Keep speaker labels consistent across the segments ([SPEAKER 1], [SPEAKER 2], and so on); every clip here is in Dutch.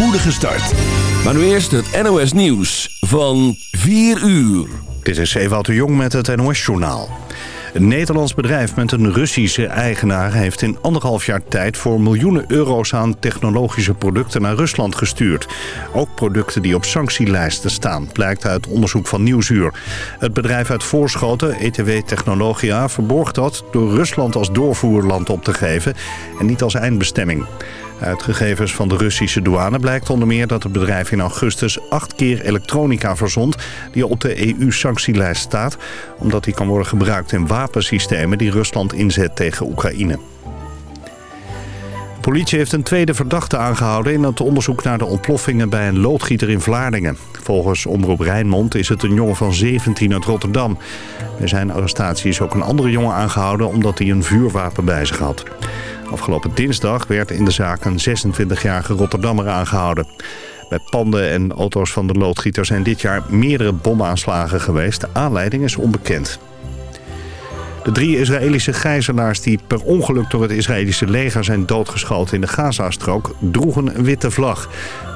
[SPEAKER 1] spoedige start. Maar nu eerst het NOS Nieuws van 4 uur.
[SPEAKER 2] Dit is Ewout de Jong met het NOS Journaal. Een Nederlands bedrijf met een Russische eigenaar... heeft in anderhalf jaar tijd voor miljoenen euro's aan technologische producten naar Rusland gestuurd. Ook producten die op sanctielijsten staan, blijkt uit onderzoek van Nieuwsuur. Het bedrijf uit Voorschoten, ETW Technologia, verborgt dat... door Rusland als doorvoerland op te geven en niet als eindbestemming. Uit gegevens van de Russische douane blijkt onder meer dat het bedrijf in augustus acht keer elektronica verzond die op de EU-sanctielijst staat, omdat die kan worden gebruikt in wapensystemen die Rusland inzet tegen Oekraïne. De politie heeft een tweede verdachte aangehouden in het onderzoek naar de ontploffingen bij een loodgieter in Vlaardingen. Volgens Omroep Rijnmond is het een jongen van 17 uit Rotterdam. Bij zijn arrestatie is ook een andere jongen aangehouden omdat hij een vuurwapen bij zich had. Afgelopen dinsdag werd in de zaak een 26-jarige Rotterdammer aangehouden. Bij panden en auto's van de loodgieter zijn dit jaar meerdere bomaanslagen geweest. De aanleiding is onbekend. De drie Israëlische gijzelaars die per ongeluk door het Israëlische leger zijn doodgeschoten in de Gazastrook droegen een witte vlag.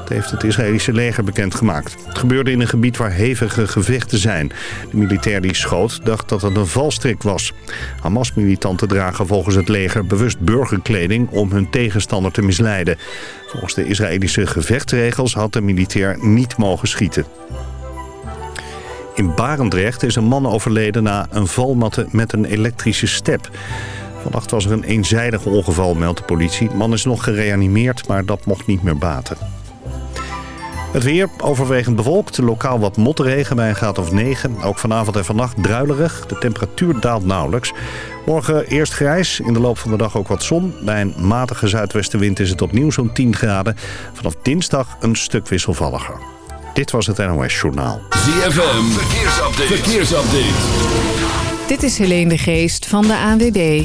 [SPEAKER 2] Heeft het Israëlische leger bekendgemaakt. Het gebeurde in een gebied waar hevige gevechten zijn. De militair die schoot dacht dat het een valstrik was. Hamas-militanten dragen volgens het leger bewust burgerkleding om hun tegenstander te misleiden. Volgens de Israëlische gevechtsregels had de militair niet mogen schieten. In Barendrecht is een man overleden na een valmatte met een elektrische step. Vannacht was er een eenzijdig ongeval, meldt de politie. De man is nog gereanimeerd, maar dat mocht niet meer baten. Het weer overwegend bewolkt, lokaal wat motregen bij een graad of 9. Ook vanavond en vannacht druilerig. De temperatuur daalt nauwelijks. Morgen eerst grijs, in de loop van de dag ook wat zon. Bij een matige zuidwestenwind is het opnieuw zo'n 10 graden. Vanaf dinsdag een stuk wisselvalliger. Dit was het NOS Journaal.
[SPEAKER 1] ZFM, verkeersupdate. verkeersupdate.
[SPEAKER 3] Dit is Helene de Geest van de ANWB.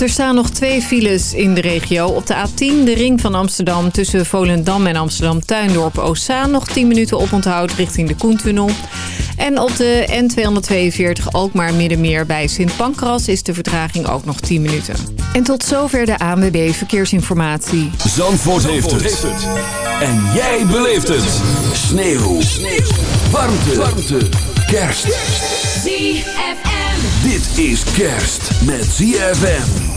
[SPEAKER 3] Er staan nog twee files in de regio. Op de A10, de ring van Amsterdam tussen Volendam en Amsterdam-Tuindorp Oostzaan. Nog 10 minuten oponthoud richting de Koentunnel. En op de N242 Alkmaar Middenmeer bij Sint Pancras is de vertraging ook nog 10 minuten. En tot zover de ANWB Verkeersinformatie.
[SPEAKER 1] Zandvoort, heeft, het. En jij beleeft het. Sneeuw. Sneeuw. Warmte. Warmte. Kerst.
[SPEAKER 4] ZFM.
[SPEAKER 1] Dit is kerst met ZFM.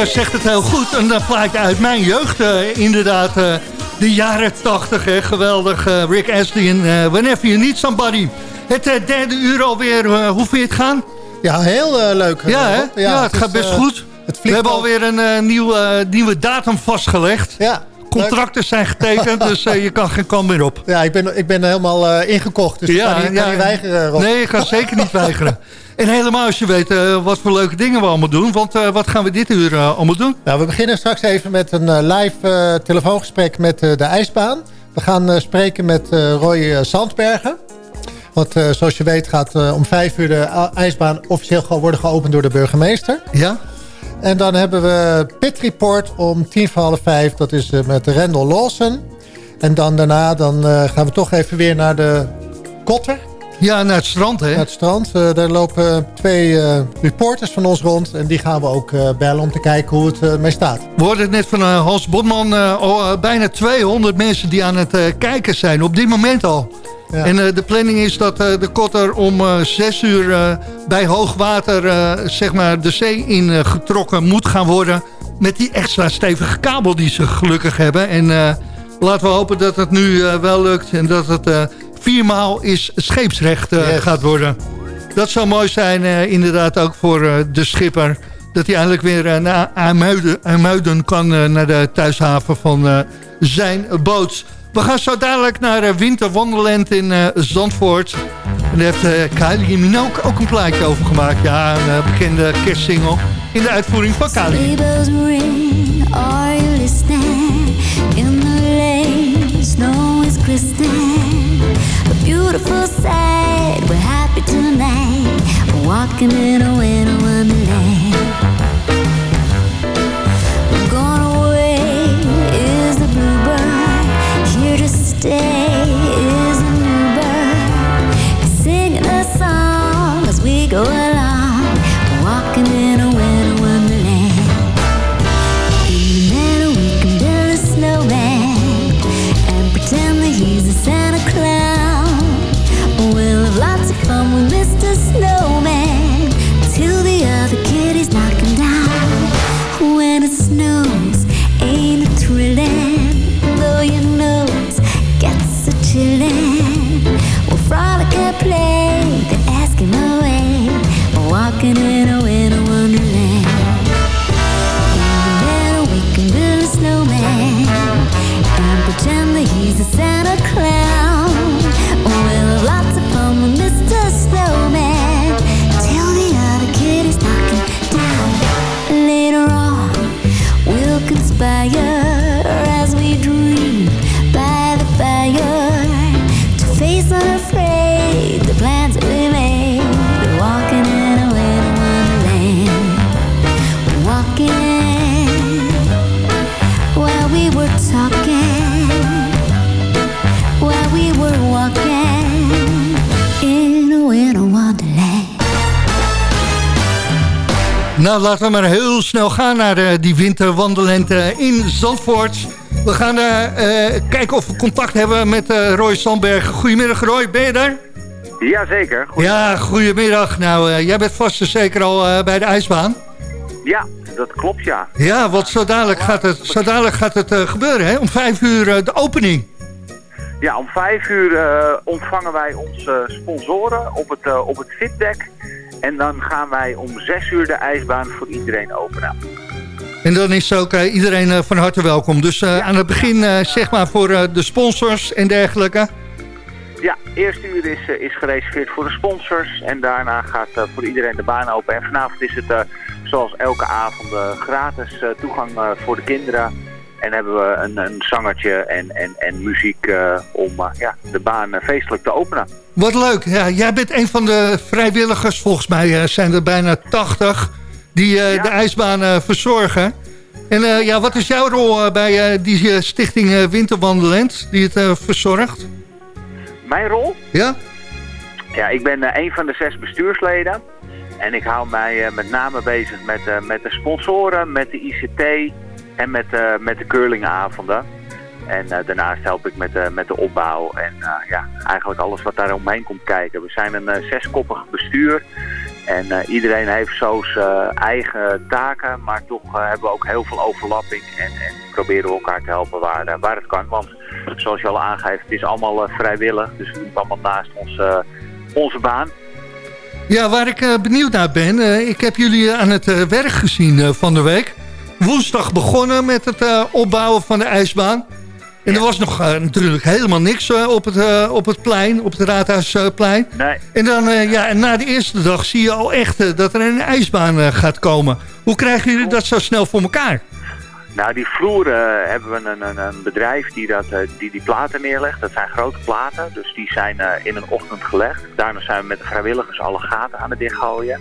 [SPEAKER 4] Eh, zegt het heel goed. En dat plaatje uit mijn jeugd eh, inderdaad. eh, de jaren 80, hè. geweldig. Rick Astley en Whenever You Need Somebody. Het derde uur alweer. hoe vind je het gaan?
[SPEAKER 5] Ja, heel leuk.
[SPEAKER 4] Ja, hè? Ja, het,
[SPEAKER 5] is,
[SPEAKER 4] gaat best goed.
[SPEAKER 5] Het
[SPEAKER 4] We hebben
[SPEAKER 5] al-
[SPEAKER 4] alweer een nieuwe, nieuwe datum vastgelegd.
[SPEAKER 5] Ja,
[SPEAKER 4] Contracten zijn getekend, dus eh, je kan geen kant meer op.
[SPEAKER 5] Ja, ik ben, ik ben helemaal eh, ingekocht. Dus ja, kan, niet, kan niet weigeren, Rob.
[SPEAKER 4] Nee, je kan zeker niet weigeren. En helemaal als je weet eh, wat voor leuke dingen we allemaal doen. Want wat gaan we dit uur allemaal doen?
[SPEAKER 5] Nou, we beginnen straks even met een live telefoongesprek met de ijsbaan. We gaan spreken met Roy Sandbergen. Want zoals je weet gaat om vijf uur de ijsbaan officieel worden geopend door de burgemeester.
[SPEAKER 4] Ja?
[SPEAKER 5] En dan hebben we Pit Report om tien voor half vijf. Dat is eh, met Randall Lawson. En dan daarna dan, eh, gaan we toch even weer naar de Kotter.
[SPEAKER 4] Ja, naar het strand, hè?
[SPEAKER 5] Naar het strand. Eh, daar lopen twee reporters van ons rond. En die gaan we ook bellen om te kijken hoe het mee staat.
[SPEAKER 4] We hoorden het net van Hans Botman. bijna 200 mensen die aan het kijken zijn. Op dit moment al.
[SPEAKER 5] Ja.
[SPEAKER 4] En eh, de planning is dat eh, de kotter om eh 6 uur eh, bij hoogwater zeg maar de zee in getrokken moet gaan worden. Met die extra stevige kabel die ze gelukkig hebben. En laten we hopen dat het nu wel lukt. En dat het viermaal is scheepsrecht
[SPEAKER 5] Yes.
[SPEAKER 4] gaat worden. Dat zou mooi zijn inderdaad ook voor de schipper. Dat hij eindelijk weer naar Amuiden, kan naar de thuishaven van zijn boot. We gaan zo dadelijk naar eh, Winter Wonderland in eh, Zandvoort. En daar heeft uh, Kylie Minogue ook een plaatje over gemaakt. Ja, een eh, bekende kerstsingle in de uitvoering van Kylie.
[SPEAKER 6] Are you listening? In the lane, snow is glistening. A beautiful sight, we're happy tonight. Walking in a winter wonderland. Go
[SPEAKER 4] Nou, laten we maar heel snel gaan naar eh, die winterwandelend eh, in Zandvoort. We gaan eh, kijken of we contact hebben met Roy Sandberg. Goedemiddag Roy, ben je daar?
[SPEAKER 7] Jazeker. Goed.
[SPEAKER 4] Ja, goedemiddag. Nou, jij bent vast en zeker al bij de ijsbaan.
[SPEAKER 7] Ja, dat klopt ja.
[SPEAKER 4] Ja, want zo dadelijk gaat het, zo dadelijk gaat het gebeuren, hè? Om vijf uur de opening.
[SPEAKER 7] Ja, om vijf uur ontvangen wij onze sponsoren op het, eh, op het fitdeck. En dan gaan wij om zes uur de ijsbaan voor iedereen openen.
[SPEAKER 4] En dan is ook eh, iedereen eh, van harte welkom. Dus eh, aan het begin, zeg maar, voor de sponsors en dergelijke.
[SPEAKER 7] Ja, eerste uur is, is gereserveerd voor de sponsors. En daarna gaat voor iedereen de baan open. En vanavond is het, zoals elke avond, gratis toegang voor de kinderen. En hebben we een, een zangertje en, en, en muziek eh, om eh, ja, de baan eh, feestelijk te openen.
[SPEAKER 4] Wat leuk. Ja, jij bent een van de vrijwilligers. Volgens mij zijn er bijna 80 die
[SPEAKER 7] Ja.
[SPEAKER 4] de ijsbaan verzorgen. En ja, wat is jouw rol bij die stichting Winterwandelend die het verzorgt?
[SPEAKER 7] Mijn rol?
[SPEAKER 4] Ja?
[SPEAKER 7] Ja, ik ben een van de zes bestuursleden. En ik hou mij met name bezig met, met de sponsoren, met de ICT en met, eh, met de curlingavonden. En eh, daarnaast help ik met, de met de opbouw en eh, ja, eigenlijk alles wat daar omheen komt kijken. We zijn een eh, zeskoppig bestuur En eh, iedereen heeft zo zijn eigen taken, maar toch eh, hebben we ook heel veel overlapping en, en proberen we elkaar te helpen waar, eh, waar het kan. Want zoals je al aangeeft, het is allemaal eh, vrijwillig, dus we doen allemaal naast ons, eh, onze baan.
[SPEAKER 4] Ja, waar ik eh, benieuwd naar ben. eh, ik heb jullie aan het eh, werk gezien eh, van de week. Woensdag begonnen met het eh, opbouwen van de ijsbaan. En er was nog eh, natuurlijk helemaal niks eh, op, het, op het plein, op het Raadhuisplein.
[SPEAKER 7] Nee,
[SPEAKER 4] En dan, ja, en na de eerste dag zie je al echt dat er een ijsbaan gaat komen. Hoe krijgen jullie dat zo snel voor elkaar?
[SPEAKER 7] Nou, die vloer hebben we een, een, een bedrijf die, dat, die die platen neerlegt. Dat zijn grote platen, dus die zijn in een ochtend gelegd. Daarna zijn we met de vrijwilligers alle gaten aan het dichtgooien.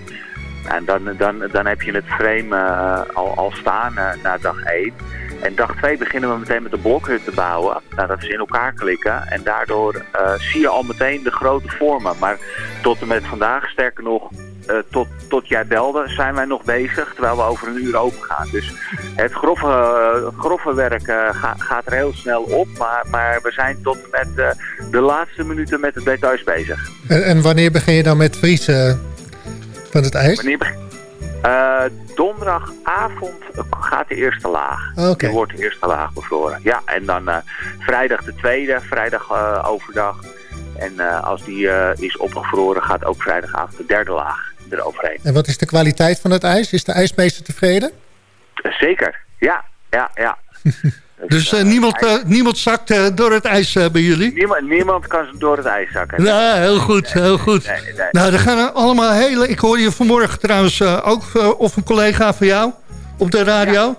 [SPEAKER 7] En dan, dan, dan heb je het frame eh, al, al staan eh, na dag 1. En dag 2 beginnen we meteen met de blokhut te bouwen. Nou, dat is in elkaar klikken. En daardoor eh, zie je al meteen de grote vormen. Maar tot en met vandaag, sterker nog, tot, tot Jardelde zijn wij nog bezig. Terwijl we over een uur open gaan. Dus het grove, grove werk ga- gaat er heel snel op. Maar, maar we zijn tot en met de laatste minuten met de details bezig.
[SPEAKER 5] En, en wanneer begin je dan met vriezen van het ijs?
[SPEAKER 7] Wanneer Eh, donderdagavond gaat de eerste laag.
[SPEAKER 5] Oké.
[SPEAKER 7] Er wordt de eerste laag bevroren. Ja, en dan eh, vrijdag de tweede, vrijdag eh, overdag. En als die is opgevroren, gaat ook vrijdagavond de derde laag eroverheen.
[SPEAKER 5] En wat is de kwaliteit van het ijs? Is de ijsmeester tevreden?
[SPEAKER 7] Zeker, ja, ja, ja.
[SPEAKER 4] Dus eh,
[SPEAKER 7] eh,
[SPEAKER 4] niemand, eh, niemand zakt door het ijs bij jullie?
[SPEAKER 7] niemand, niemand kan door het ijs zakken.
[SPEAKER 4] Ja, heel goed, heel goed.
[SPEAKER 7] Nee, nee.
[SPEAKER 4] Nou, er gaan allemaal hele... Ik hoorde je vanmorgen trouwens ook, of een collega van jou, op de radio.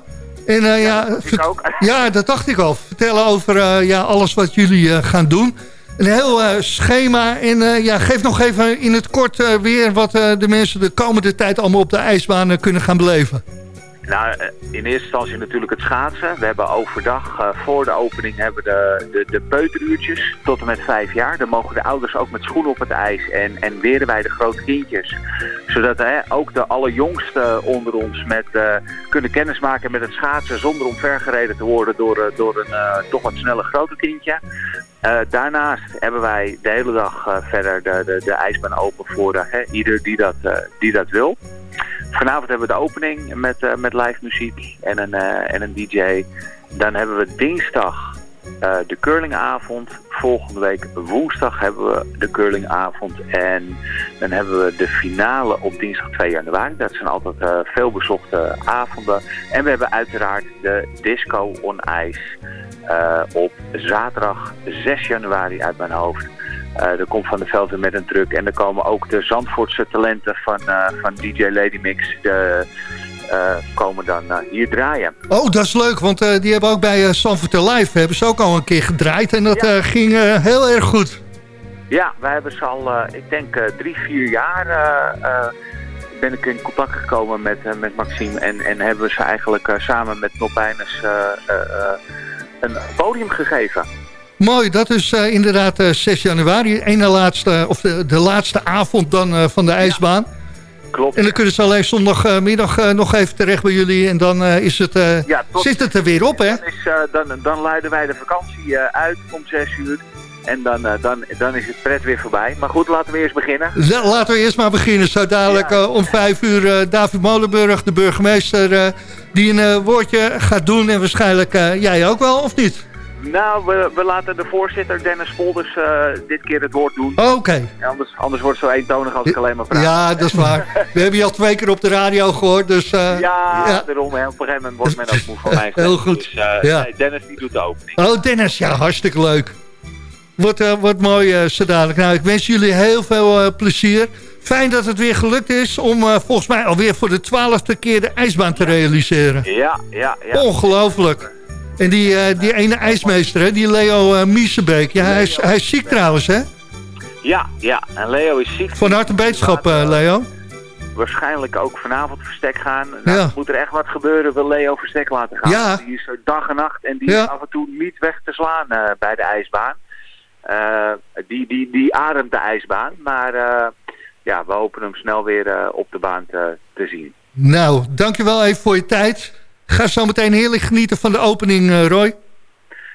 [SPEAKER 4] En eh, ja, vert-
[SPEAKER 7] ook.
[SPEAKER 4] ja, dat dacht ik al. Vertellen over ja, alles wat jullie gaan doen. Een heel schema. En ja, geef nog even in het kort weer... wat de mensen de komende tijd allemaal op de ijsbaan kunnen gaan beleven.
[SPEAKER 7] Nou, eh, in eerste instantie natuurlijk het schaatsen. We hebben overdag, eh, voor de opening, hebben de, de, de peuteruurtjes tot en met vijf jaar. Dan mogen de ouders ook met schoenen op het ijs en, en weren wij de grote kindjes. Zodat hè, ook de allerjongsten onder ons met, eh, kunnen kennismaken met het schaatsen zonder omvergereden te worden door, door een toch wat snelle grote kindje. Daarnaast hebben wij de hele dag verder de, de, de ijsbaan open voor hè, ieder die dat, die dat wil. Vanavond hebben we de opening met, eh, met live muziek en een, eh, en een DJ. Dan hebben we dinsdag eh, de curlingavond. Volgende week woensdag hebben we de curlingavond. En dan hebben we de finale op dinsdag 2 januari. Dat zijn altijd veel bezochte avonden. En we hebben uiteraard de disco on ice op zaterdag 6 januari uit mijn hoofd. Eh, er komt Van de Velden met een truck. En er komen ook de Zandvoortse talenten van, eh, van DJ Lady Mix. De, eh, komen dan hier draaien.
[SPEAKER 4] Oh, dat is leuk, want die hebben ook bij uh, Sanford Live... hebben ze ook al een keer gedraaid. En dat
[SPEAKER 7] Ja.
[SPEAKER 4] ging heel erg goed.
[SPEAKER 7] Ja, wij hebben ze al, ik denk, drie, vier jaar ben ik in contact gekomen met, met Maxime. En, en hebben we ze eigenlijk samen met eh, een podium gegeven.
[SPEAKER 4] Mooi, dat is eh, inderdaad eh, 6 januari. Ene laatste, of de, de laatste avond dan eh, van de ijsbaan.
[SPEAKER 7] Klopt.
[SPEAKER 4] En dan kunnen ze alleen zondagmiddag eh, nog even terecht bij jullie. En dan eh, is het, eh,
[SPEAKER 7] Ja, tot-
[SPEAKER 4] zit het er weer op, hè?
[SPEAKER 7] Dan, is, eh, dan, dan leiden wij de vakantie eh, uit om zes uur. En dan, eh, dan, dan is het pret weer voorbij. Maar goed, laten we eerst beginnen.
[SPEAKER 4] Laten we eerst maar beginnen. Zo dadelijk
[SPEAKER 7] Ja.
[SPEAKER 4] eh, om vijf uur eh, David Molenburg, de burgemeester... eh, die een eh, woordje gaat doen. En waarschijnlijk eh, jij ook wel, of niet?
[SPEAKER 7] Nou, we, we laten de voorzitter Dennis Volders eh, dit keer het woord doen.
[SPEAKER 4] Oké.
[SPEAKER 7] Anders, anders wordt het zo eentonig als ik alleen maar praat.
[SPEAKER 4] Ja, dat is waar. We hebben je al twee keer op de radio gehoord. Dus, eh,
[SPEAKER 7] Ja,
[SPEAKER 4] ja.
[SPEAKER 7] daarom. hè. Op een gegeven moment wordt men ook moe van mij.
[SPEAKER 4] Heel goed.
[SPEAKER 7] Dus, eh,
[SPEAKER 4] Ja.
[SPEAKER 7] nee, Dennis die doet de opening.
[SPEAKER 4] Oh, Dennis, ja, hartstikke leuk. Eh, wordt mooi zo dadelijk. Nou, ik wens jullie heel veel plezier. Fijn dat het weer gelukt is om volgens mij alweer voor de twaalfde keer de ijsbaan te realiseren.
[SPEAKER 7] Ja, ja, ja.
[SPEAKER 4] Ongelooflijk. En die, eh, die ene ijsmeester, hè, die Leo Miesenbeek, ja, hij, is, hij is ziek trouwens, hè?
[SPEAKER 7] Ja, ja. En Leo is ziek.
[SPEAKER 4] Van harte beterschap, eh, Leo.
[SPEAKER 7] Waarschijnlijk ook vanavond verstek gaan. Nou,
[SPEAKER 4] Ja.
[SPEAKER 7] Moet er echt wat gebeuren, wil Leo verstek laten gaan.
[SPEAKER 4] Ja.
[SPEAKER 7] Die is er dag en nacht en die
[SPEAKER 4] Ja.
[SPEAKER 7] is af en toe niet weg te slaan bij de ijsbaan. Die, die, die ademt de ijsbaan. Maar ja, we hopen hem snel weer op de baan te, te zien.
[SPEAKER 4] Nou, dankjewel even voor je tijd. Ga zo meteen heerlijk genieten van de opening, eh, Roy.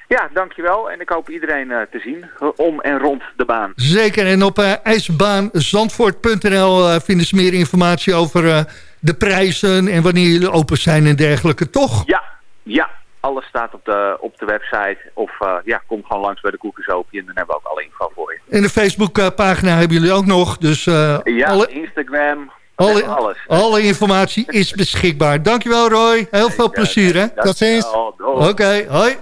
[SPEAKER 7] Ja, dankjewel. En ik hoop iedereen eh, te zien om en rond de baan.
[SPEAKER 8] Zeker, en op eh ijsbaanzandvoort.nl vinden ze meer informatie over de prijzen... en wanneer jullie open zijn en dergelijke, toch?
[SPEAKER 7] Ja, ja. Alles staat op de, op de website. Of ja, kom gewoon langs bij de Koekersopie en dan hebben we ook alle info voor je.
[SPEAKER 8] En de Facebookpagina hebben jullie ook nog, dus
[SPEAKER 7] Ja,
[SPEAKER 8] alle,
[SPEAKER 7] Instagram,
[SPEAKER 8] alle,
[SPEAKER 7] alles.
[SPEAKER 8] alle informatie is beschikbaar. Dankjewel Roy, heel veel plezier hè.
[SPEAKER 5] Tot ziens.
[SPEAKER 8] Oké, hoi.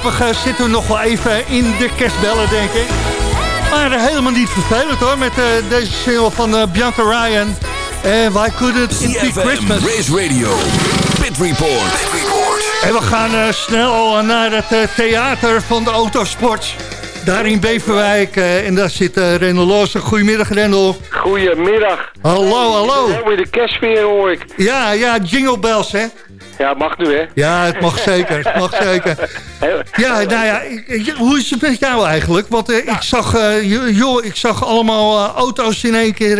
[SPEAKER 8] Voorlopig eh, zitten we nog wel even in de kerstbellen, denk ik. Maar eh, helemaal niet vervelend hoor, met eh, deze single van Bianca Ryan. En Why Couldn't It Be Christmas?
[SPEAKER 1] Race Radio, Pit Report.
[SPEAKER 8] En we gaan snel naar het theater van de autosport. Daar in Beverwijk. eh, en daar zit uh, Rendel Loos. Goedemiddag Rendel.
[SPEAKER 9] Goedemiddag.
[SPEAKER 8] Hallo, hallo.
[SPEAKER 9] Weer de kerstfeer hoor ik.
[SPEAKER 8] Ja, ja, jingle bells hè.
[SPEAKER 9] Ja, mag nu hè.
[SPEAKER 8] Ja, het mag zeker, het mag zeker. Ja, nou ja, hoe is het met jou eigenlijk? Want eh, ik zag, jo- joh, ik zag allemaal auto's in één keer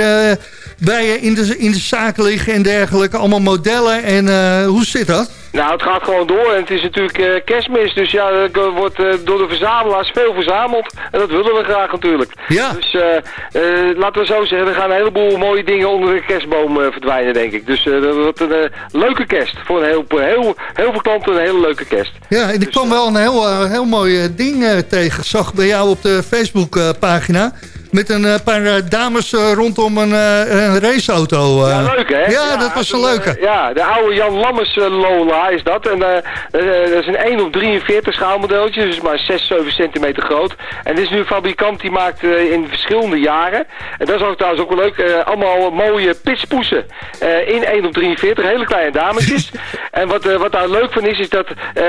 [SPEAKER 8] bij je in de, in de zaak liggen en dergelijke. Allemaal modellen. En hoe zit dat?
[SPEAKER 9] Nou, het gaat gewoon door en het is natuurlijk eh, kerstmis, dus ja, er wordt eh, door de verzamelaars veel verzameld. En dat willen we graag natuurlijk.
[SPEAKER 4] Ja.
[SPEAKER 9] Dus eh, laten we zo zeggen, er gaan een heleboel mooie dingen onder de kerstboom verdwijnen, denk ik. Dus dat wordt een leuke kerst. Voor een heel, heel, heel veel klanten een hele leuke kerst.
[SPEAKER 4] Ja, en ik
[SPEAKER 9] Dus,
[SPEAKER 4] kwam wel een heel, heel mooi ding tegen. Ik zag bij jou op de Facebook-pagina. Met een eh, paar eh, dames eh, rondom een, een raceauto.
[SPEAKER 9] Ja, leuk hè?
[SPEAKER 4] Ja, dat was een leuke.
[SPEAKER 9] ja, de oude Jan Lammers Lola is dat. En dat is een 1 op 43 schaalmodeltje, dus maar 6, 7 centimeter groot. En dit is nu een fabrikant die maakt in verschillende jaren. En dat is ook trouwens ook wel leuk, allemaal mooie pitspoesen in 1 op 43, hele kleine dametjes. en wat, wat daar leuk van is, is dat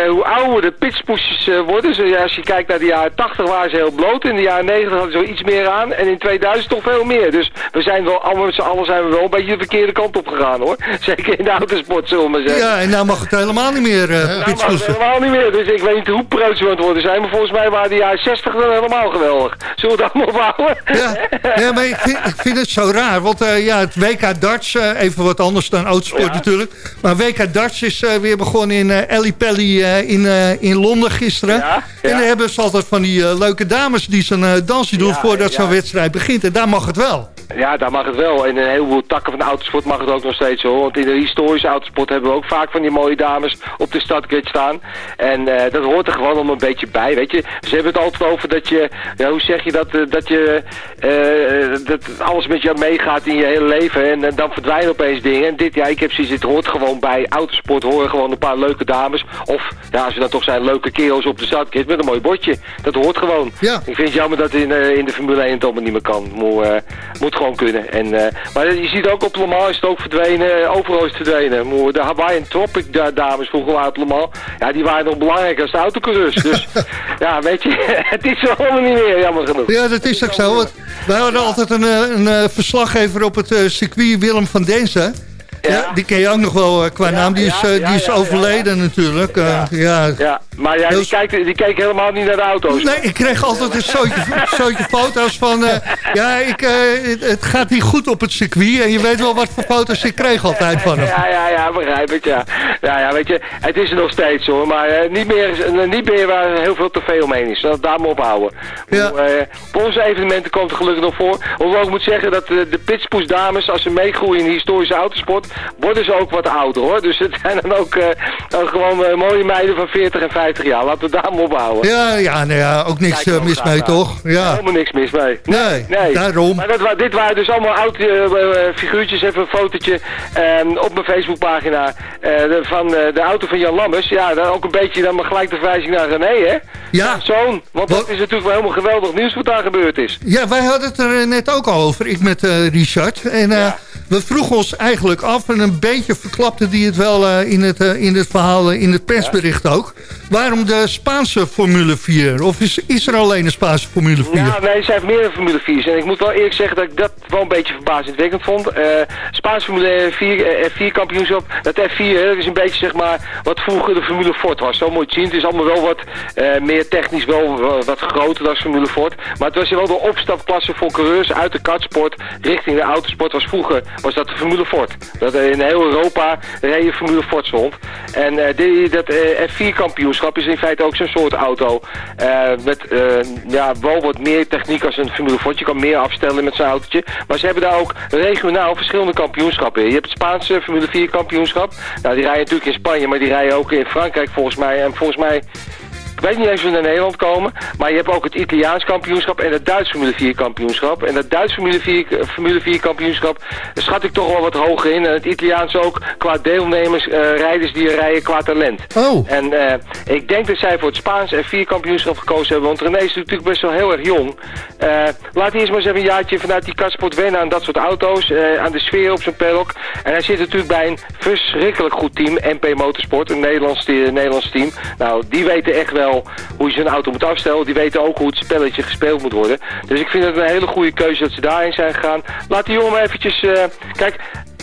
[SPEAKER 9] hoe ouder de pitspoesjes worden, ja, als je kijkt naar de jaren 80 waren ze heel bloot, in de jaren 90 hadden ze zo iets meer aan en in 2000 toch veel meer. Dus we zijn wel, allemaal met z'n allen zijn we wel een beetje de verkeerde kant op gegaan hoor. Zeker in de autosport zullen we maar zeggen.
[SPEAKER 4] Ja, en nou mag het helemaal niet meer, eh
[SPEAKER 9] Nou,
[SPEAKER 4] pitspoesen.
[SPEAKER 9] helemaal niet meer. Dus ik weet niet hoe preuts we aan het worden zijn. Maar volgens mij waren de jaren 60 dan helemaal geweldig. Zullen we dat maar ophouden?
[SPEAKER 4] Ja, ja, maar ik vind, ik vind het zo raar. Want eh, ja, het WK darts, eh, even wat anders dan autosport
[SPEAKER 9] Ja.
[SPEAKER 4] natuurlijk. Maar WK darts is weer begonnen in eh Ellie Pelly in, in Londen gisteren.
[SPEAKER 9] Ja, ja.
[SPEAKER 4] En dan hebben ze altijd van die leuke dames die zo'n dansje doen voordat
[SPEAKER 9] ja.
[SPEAKER 4] zo'n wedstrijd begint. En daar mag het wel.
[SPEAKER 9] Ja, daar mag het wel. En in een heleboel takken van de autosport mag het ook nog steeds hoor. Want in de historische autosport hebben we ook vaak van die mooie dames op de startgrid staan. En eh, dat hoort er gewoon om een beetje bij, weet je. Ze hebben het altijd over dat je, ja, hoe zeg je dat, eh, dat je, eh, dat alles met jou meegaat in je hele leven. En, dan verdwijnen opeens dingen. En dit, ja, ik heb zoiets, het hoort gewoon bij autosport, horen gewoon een paar leuke dames. Of, ja, als we dan toch zijn, leuke kerels op de startgrid met een mooi bordje. Dat hoort gewoon.
[SPEAKER 4] Ja.
[SPEAKER 9] Ik vind het jammer dat in, in de Formule 1 het allemaal niet meer kan. Moet, moet gewoon kunnen. En, eh, maar je ziet ook op Le Mans is het ook verdwenen. eh, Overal is het verdwenen. De Hawaiian Tropic da- dames vroeger uit Le Mans. Ja, die waren nog belangrijker als de autocoureurs. Dus ja, weet je, het is er allemaal niet meer, jammer genoeg.
[SPEAKER 4] Ja, dat is ook zo. Want wij hadden altijd een, eh, een verslaggever op het circuit, Willem van Denzen. Ja. Die ken je ook nog wel eh, qua naam. Die is, eh, die is overleden natuurlijk. Eh, ja.
[SPEAKER 9] Ja, maar ja, die, kijkt, die keek helemaal niet naar de auto's.
[SPEAKER 4] Nee, ik kreeg altijd een zootje, zootje foto's van... ja, ik, het, gaat niet goed op het circuit. En je weet wel wat voor foto's ik kreeg altijd van hem.
[SPEAKER 9] Ja, ja, ja, begrijp ik, ja. Ja, ja, weet je, het is er nog steeds hoor, maar niet, meer, niet meer waar heel veel te veel omheen is. Dat daar maar ophouden.
[SPEAKER 4] Ja.
[SPEAKER 9] Op onze evenementen komt er gelukkig nog voor. Hoewel ik moet zeggen dat de pitspoesdames, als ze meegroeien in de historische autosport, worden ze ook wat ouder hoor. Dus het zijn dan ook, eh, ook gewoon eh, mooie meiden van 40 en 50 jaar. Laten we daar maar ophouden.
[SPEAKER 4] Ja, ja, nou ja ook niks
[SPEAKER 9] Kijk
[SPEAKER 4] eh, mis mee, toch? Ja.
[SPEAKER 9] Helemaal niks mis mee.
[SPEAKER 4] Nee, daarom.
[SPEAKER 9] Maar dat, dit waren dus allemaal oude eh, figuurtjes. Even een fotootje ehm, op mijn Facebookpagina van de auto van Jan Lammers. Ja, dan ook een beetje dan maar gelijk de verwijzing naar René, hè?
[SPEAKER 4] Ja.
[SPEAKER 9] Zoon. Want
[SPEAKER 4] Wat-
[SPEAKER 9] dat is natuurlijk wel helemaal geweldig nieuws wat daar gebeurd is.
[SPEAKER 4] Ja, wij hadden het er net ook al over, ik met Richard. En
[SPEAKER 9] Ja.
[SPEAKER 4] We vroegen ons eigenlijk af, en een beetje verklapte die het wel eh, in, het, eh, in het verhaal, eh, in het persbericht ook. Waarom de Spaanse Formule 4? Of is, is er alleen een Spaanse Formule 4?
[SPEAKER 9] Ja, nee, ze heeft meerdere Formule 4's. En ik moet wel eerlijk zeggen dat ik dat wel een beetje verbazingwekkend vond. Eh Spaans Formule 4, eh, F4 kampioenschap, dat F4 hè, dat is een beetje zeg maar wat vroeger de Formule Ford was. Zo moet je het zien. Het is allemaal wel wat meer technisch, wel wa- wat groter dan Formule Ford. Maar het was wel de opstapklasse voor coureurs uit de kartsport richting de autosport. Was vroeger was dat de Formule Ford. Dat in heel Europa reden Formule Ford rond. En eh, dat eh, F4 kampioenschap is in feite ook zo'n soort auto. eh, met ja, wel wat meer techniek als een Formule Ford. Je kan meer afstellen met zo'n autootje. Maar ze hebben daar ook regionaal verschillende kampioenschappen in. Je hebt het Spaanse Formule 4 kampioenschap. Nou, die rijden natuurlijk in Spanje, maar die rijden ook in Frankrijk volgens mij. En volgens mij ik weet niet eens of ze naar Nederland komen. Maar je hebt ook het Italiaans kampioenschap en het Duits Formule 4 kampioenschap. En het Duits Formule 4, eh, Formule 4 kampioenschap schat ik toch wel wat hoger in. En het Italiaans ook qua deelnemers, eh, rijders die rijden qua talent.
[SPEAKER 4] Oh,
[SPEAKER 9] En eh, ik denk dat zij voor het Spaans F4 kampioenschap gekozen hebben. Want René is natuurlijk best wel heel erg jong. Eh, laat hij eerst maar eens even een jaartje vanuit die kartsport wennen aan dat soort auto's. aan de sfeer op zijn paddock. En hij zit natuurlijk bij een verschrikkelijk goed team. MP Motorsport, een Nederlands, Nederlands team. Nou, die weten echt wel hoe je zo'n auto moet afstellen. Die weten ook hoe het spelletje gespeeld moet worden. Dus ik vind het een hele goede keuze dat ze daarin zijn gegaan. Laat die jongen maar eventjes... eh, kijk,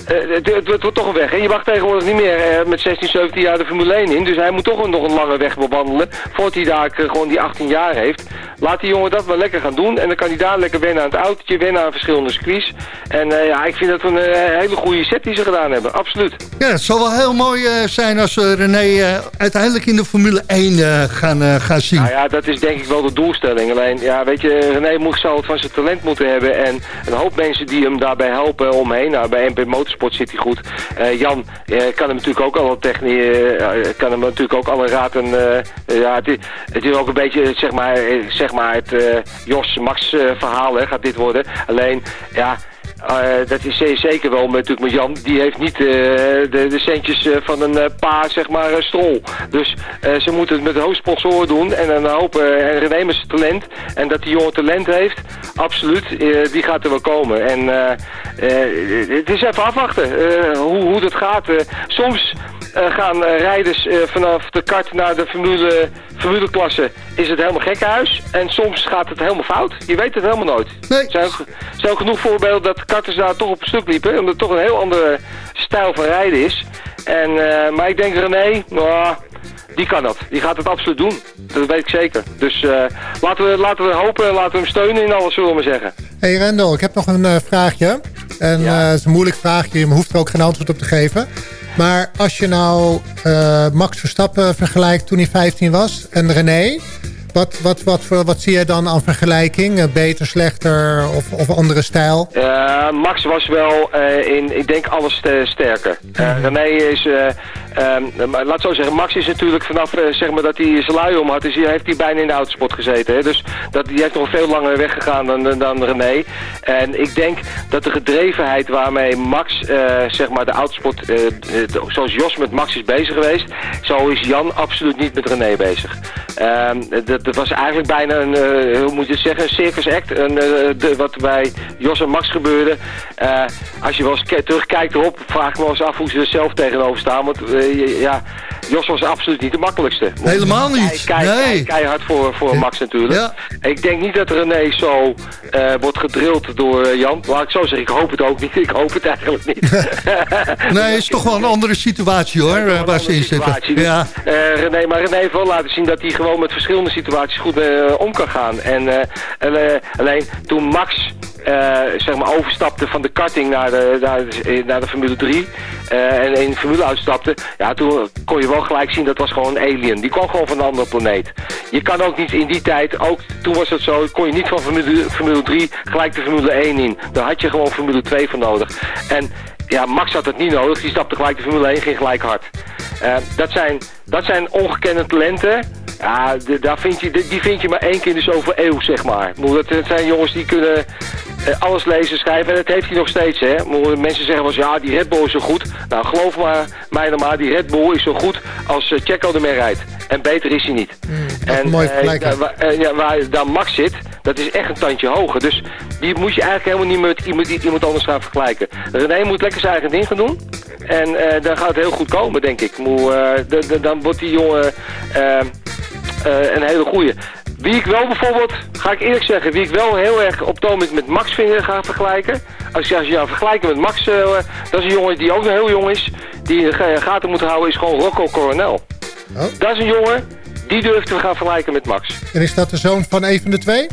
[SPEAKER 9] eh, het, het, het wordt toch een weg. En je mag tegenwoordig niet meer eh, met 16, 17 jaar de Formule 1 in. Dus hij moet toch nog een lange weg bewandelen voordat hij daar eh, gewoon die 18 jaar heeft. Laat die jongen dat maar lekker gaan doen. En dan kan hij daar lekker wennen aan het autootje, wennen aan verschillende circuits. En ja, ik vind dat een hele goede set die ze gedaan hebben. Absoluut.
[SPEAKER 4] Ja, het zal wel heel mooi zijn als we René uiteindelijk in de Formule 1 eh, gaan, gaan zien.
[SPEAKER 9] Nou ja, dat is denk ik wel de doelstelling. Alleen, ja, weet je, René moet, zal het van zijn talent moeten hebben. En een hoop mensen die hem daarbij helpen omheen. Nou, bij MP Motorsport zit hij goed. Eh, Jan eh, kan hem natuurlijk ook alle techniek, kan hem natuurlijk ook alle raad en... eh, ja, het is, het is ook een beetje, zeg maar, eh, zeg maar het eh, Jos-Max eh, verhaal, hè, gaat dit worden. Alleen, ja... eh, dat is ze- zeker wel met, natuurlijk met Jan. Die heeft niet eh, de, centjes eh, van een eh, pa, zeg maar, strol. Dus ze moeten het met de hoofdsponsoren doen. En dan hopen, en René talent. En dat die jongen talent heeft, absoluut, die gaat er wel komen. En het is even afwachten hoe, hoe dat gaat. Soms gaan eh, rijders eh, vanaf de kart naar de formule, formuleklasse. Is het helemaal gekkenhuis. En soms gaat het helemaal fout. Je weet het helemaal nooit.
[SPEAKER 4] Nee.
[SPEAKER 9] Er zijn, genoeg voorbeelden dat karters daar toch op een stuk liepen. Omdat het toch een heel andere stijl van rijden is. En, eh, maar ik denk René, nou, die kan dat. Die gaat het absoluut doen. Dat weet ik zeker. Dus eh, laten, we, laten we hopen, laten we hem steunen in alles, zullen we maar zeggen.
[SPEAKER 5] Hey Rendel, ik heb nog een eh, vraagje. En
[SPEAKER 9] Ja.
[SPEAKER 5] eh, het is een moeilijk vraagje, je hoeft er ook geen antwoord op te geven. Maar als je nou eh, Max Verstappen vergelijkt toen hij 15 was en René... Wat, wat, wat, voor, wat zie je dan aan vergelijking? Eh, beter, slechter of, of andere stijl?
[SPEAKER 9] Eh, Max was wel eh, in, ik denk, alles te sterker. Eh, René is, eh, ehm, laat zo zeggen, Max is natuurlijk vanaf zeg maar dat hij zijn lui om had, heeft hij bijna in de autosport gezeten. Hè? Dus dat, die heeft nog veel langer weg gegaan dan, dan René. En ik denk dat de gedrevenheid waarmee Max, zeg maar, de autosport, zoals Jos met Max is bezig geweest, zo is Jan absoluut niet met René bezig. Ehm, dat, dat was eigenlijk bijna een, eh, hoe moet je het zeggen, een circus act. Een, eh, de, wat bij Jos en Max gebeurde. Eh, als je wel eens terugkijkt erop, vraag ik me wel eens af hoe ze er zelf tegenover staan. Want ja, Jos was absoluut niet de makkelijkste.
[SPEAKER 4] Helemaal niet.
[SPEAKER 9] Kei, kei,
[SPEAKER 4] Nee.
[SPEAKER 9] keihard voor, voor Max natuurlijk.
[SPEAKER 4] Ja.
[SPEAKER 9] Ik denk niet dat René zo wordt gedrild door Jan. Laat ik zo zeggen, ik hoop het ook niet. Ik hoop het eigenlijk niet.
[SPEAKER 4] Nee, het is toch wel een andere situatie hoor, waar ze in zitten.
[SPEAKER 9] Dus,
[SPEAKER 4] Ja.
[SPEAKER 9] René, maar René heeft wel laten zien dat hij gewoon met verschillende situaties goed eh, om kan gaan. En eh, alleen toen Max eh, zeg maar overstapte van de karting naar de, naar de, naar de Formule 3 eh, en in de Formule uitstapte, ja, toen kon je wel gelijk zien dat was gewoon een alien. Die kwam gewoon van een andere planeet. Je kan ook niet in die tijd, ook toen was het zo, kon je niet van Formule, Formule 3 gelijk de Formule 1 in. Daar had je gewoon Formule 2 voor nodig. En ja, Max had het niet nodig. Die stapte gelijk de Formule 1, ging gelijk hard. Dat, zijn, dat zijn ongekende talenten. Ja, de- daar vind je, die die vind je maar één keer in de zoveel eeuw, zeg maar. Dat, dat zijn jongens die kunnen eh, alles lezen, schrijven. En dat heeft hij nog steeds, hè. Mensen zeggen wel eens, ja, die Red Bull is zo goed. Nou, geloof maar, mij dan maar, die Red Bull is zo goed als eh, Checo ermee rijdt. En beter is hij niet.
[SPEAKER 5] is een mooie
[SPEAKER 9] eh, waar, ja, waar daar Max zit, dat is echt een tandje hoger. Dus die moet je eigenlijk helemaal niet met iemand, iemand anders gaan vergelijken. René moet lekker zijn eigen ding gaan doen. En eh, dan gaat het heel goed komen, denk ik. Moe, dan wordt die jongen eh, eh, een hele goeie. Wie ik wel bijvoorbeeld, ga ik eerlijk zeggen, wie ik wel heel erg op moment met Max vind ga vergelijken. Als je, als je jou vergelijkt met Max, eh, dat is een jongen die ook nog heel jong is. Die in de ga- gaten moet houden, is gewoon Rocco Coronel.
[SPEAKER 5] Oh.
[SPEAKER 9] Dat is een jongen, die durft te gaan vergelijken met Max.
[SPEAKER 5] En is dat de zoon van een van de twee?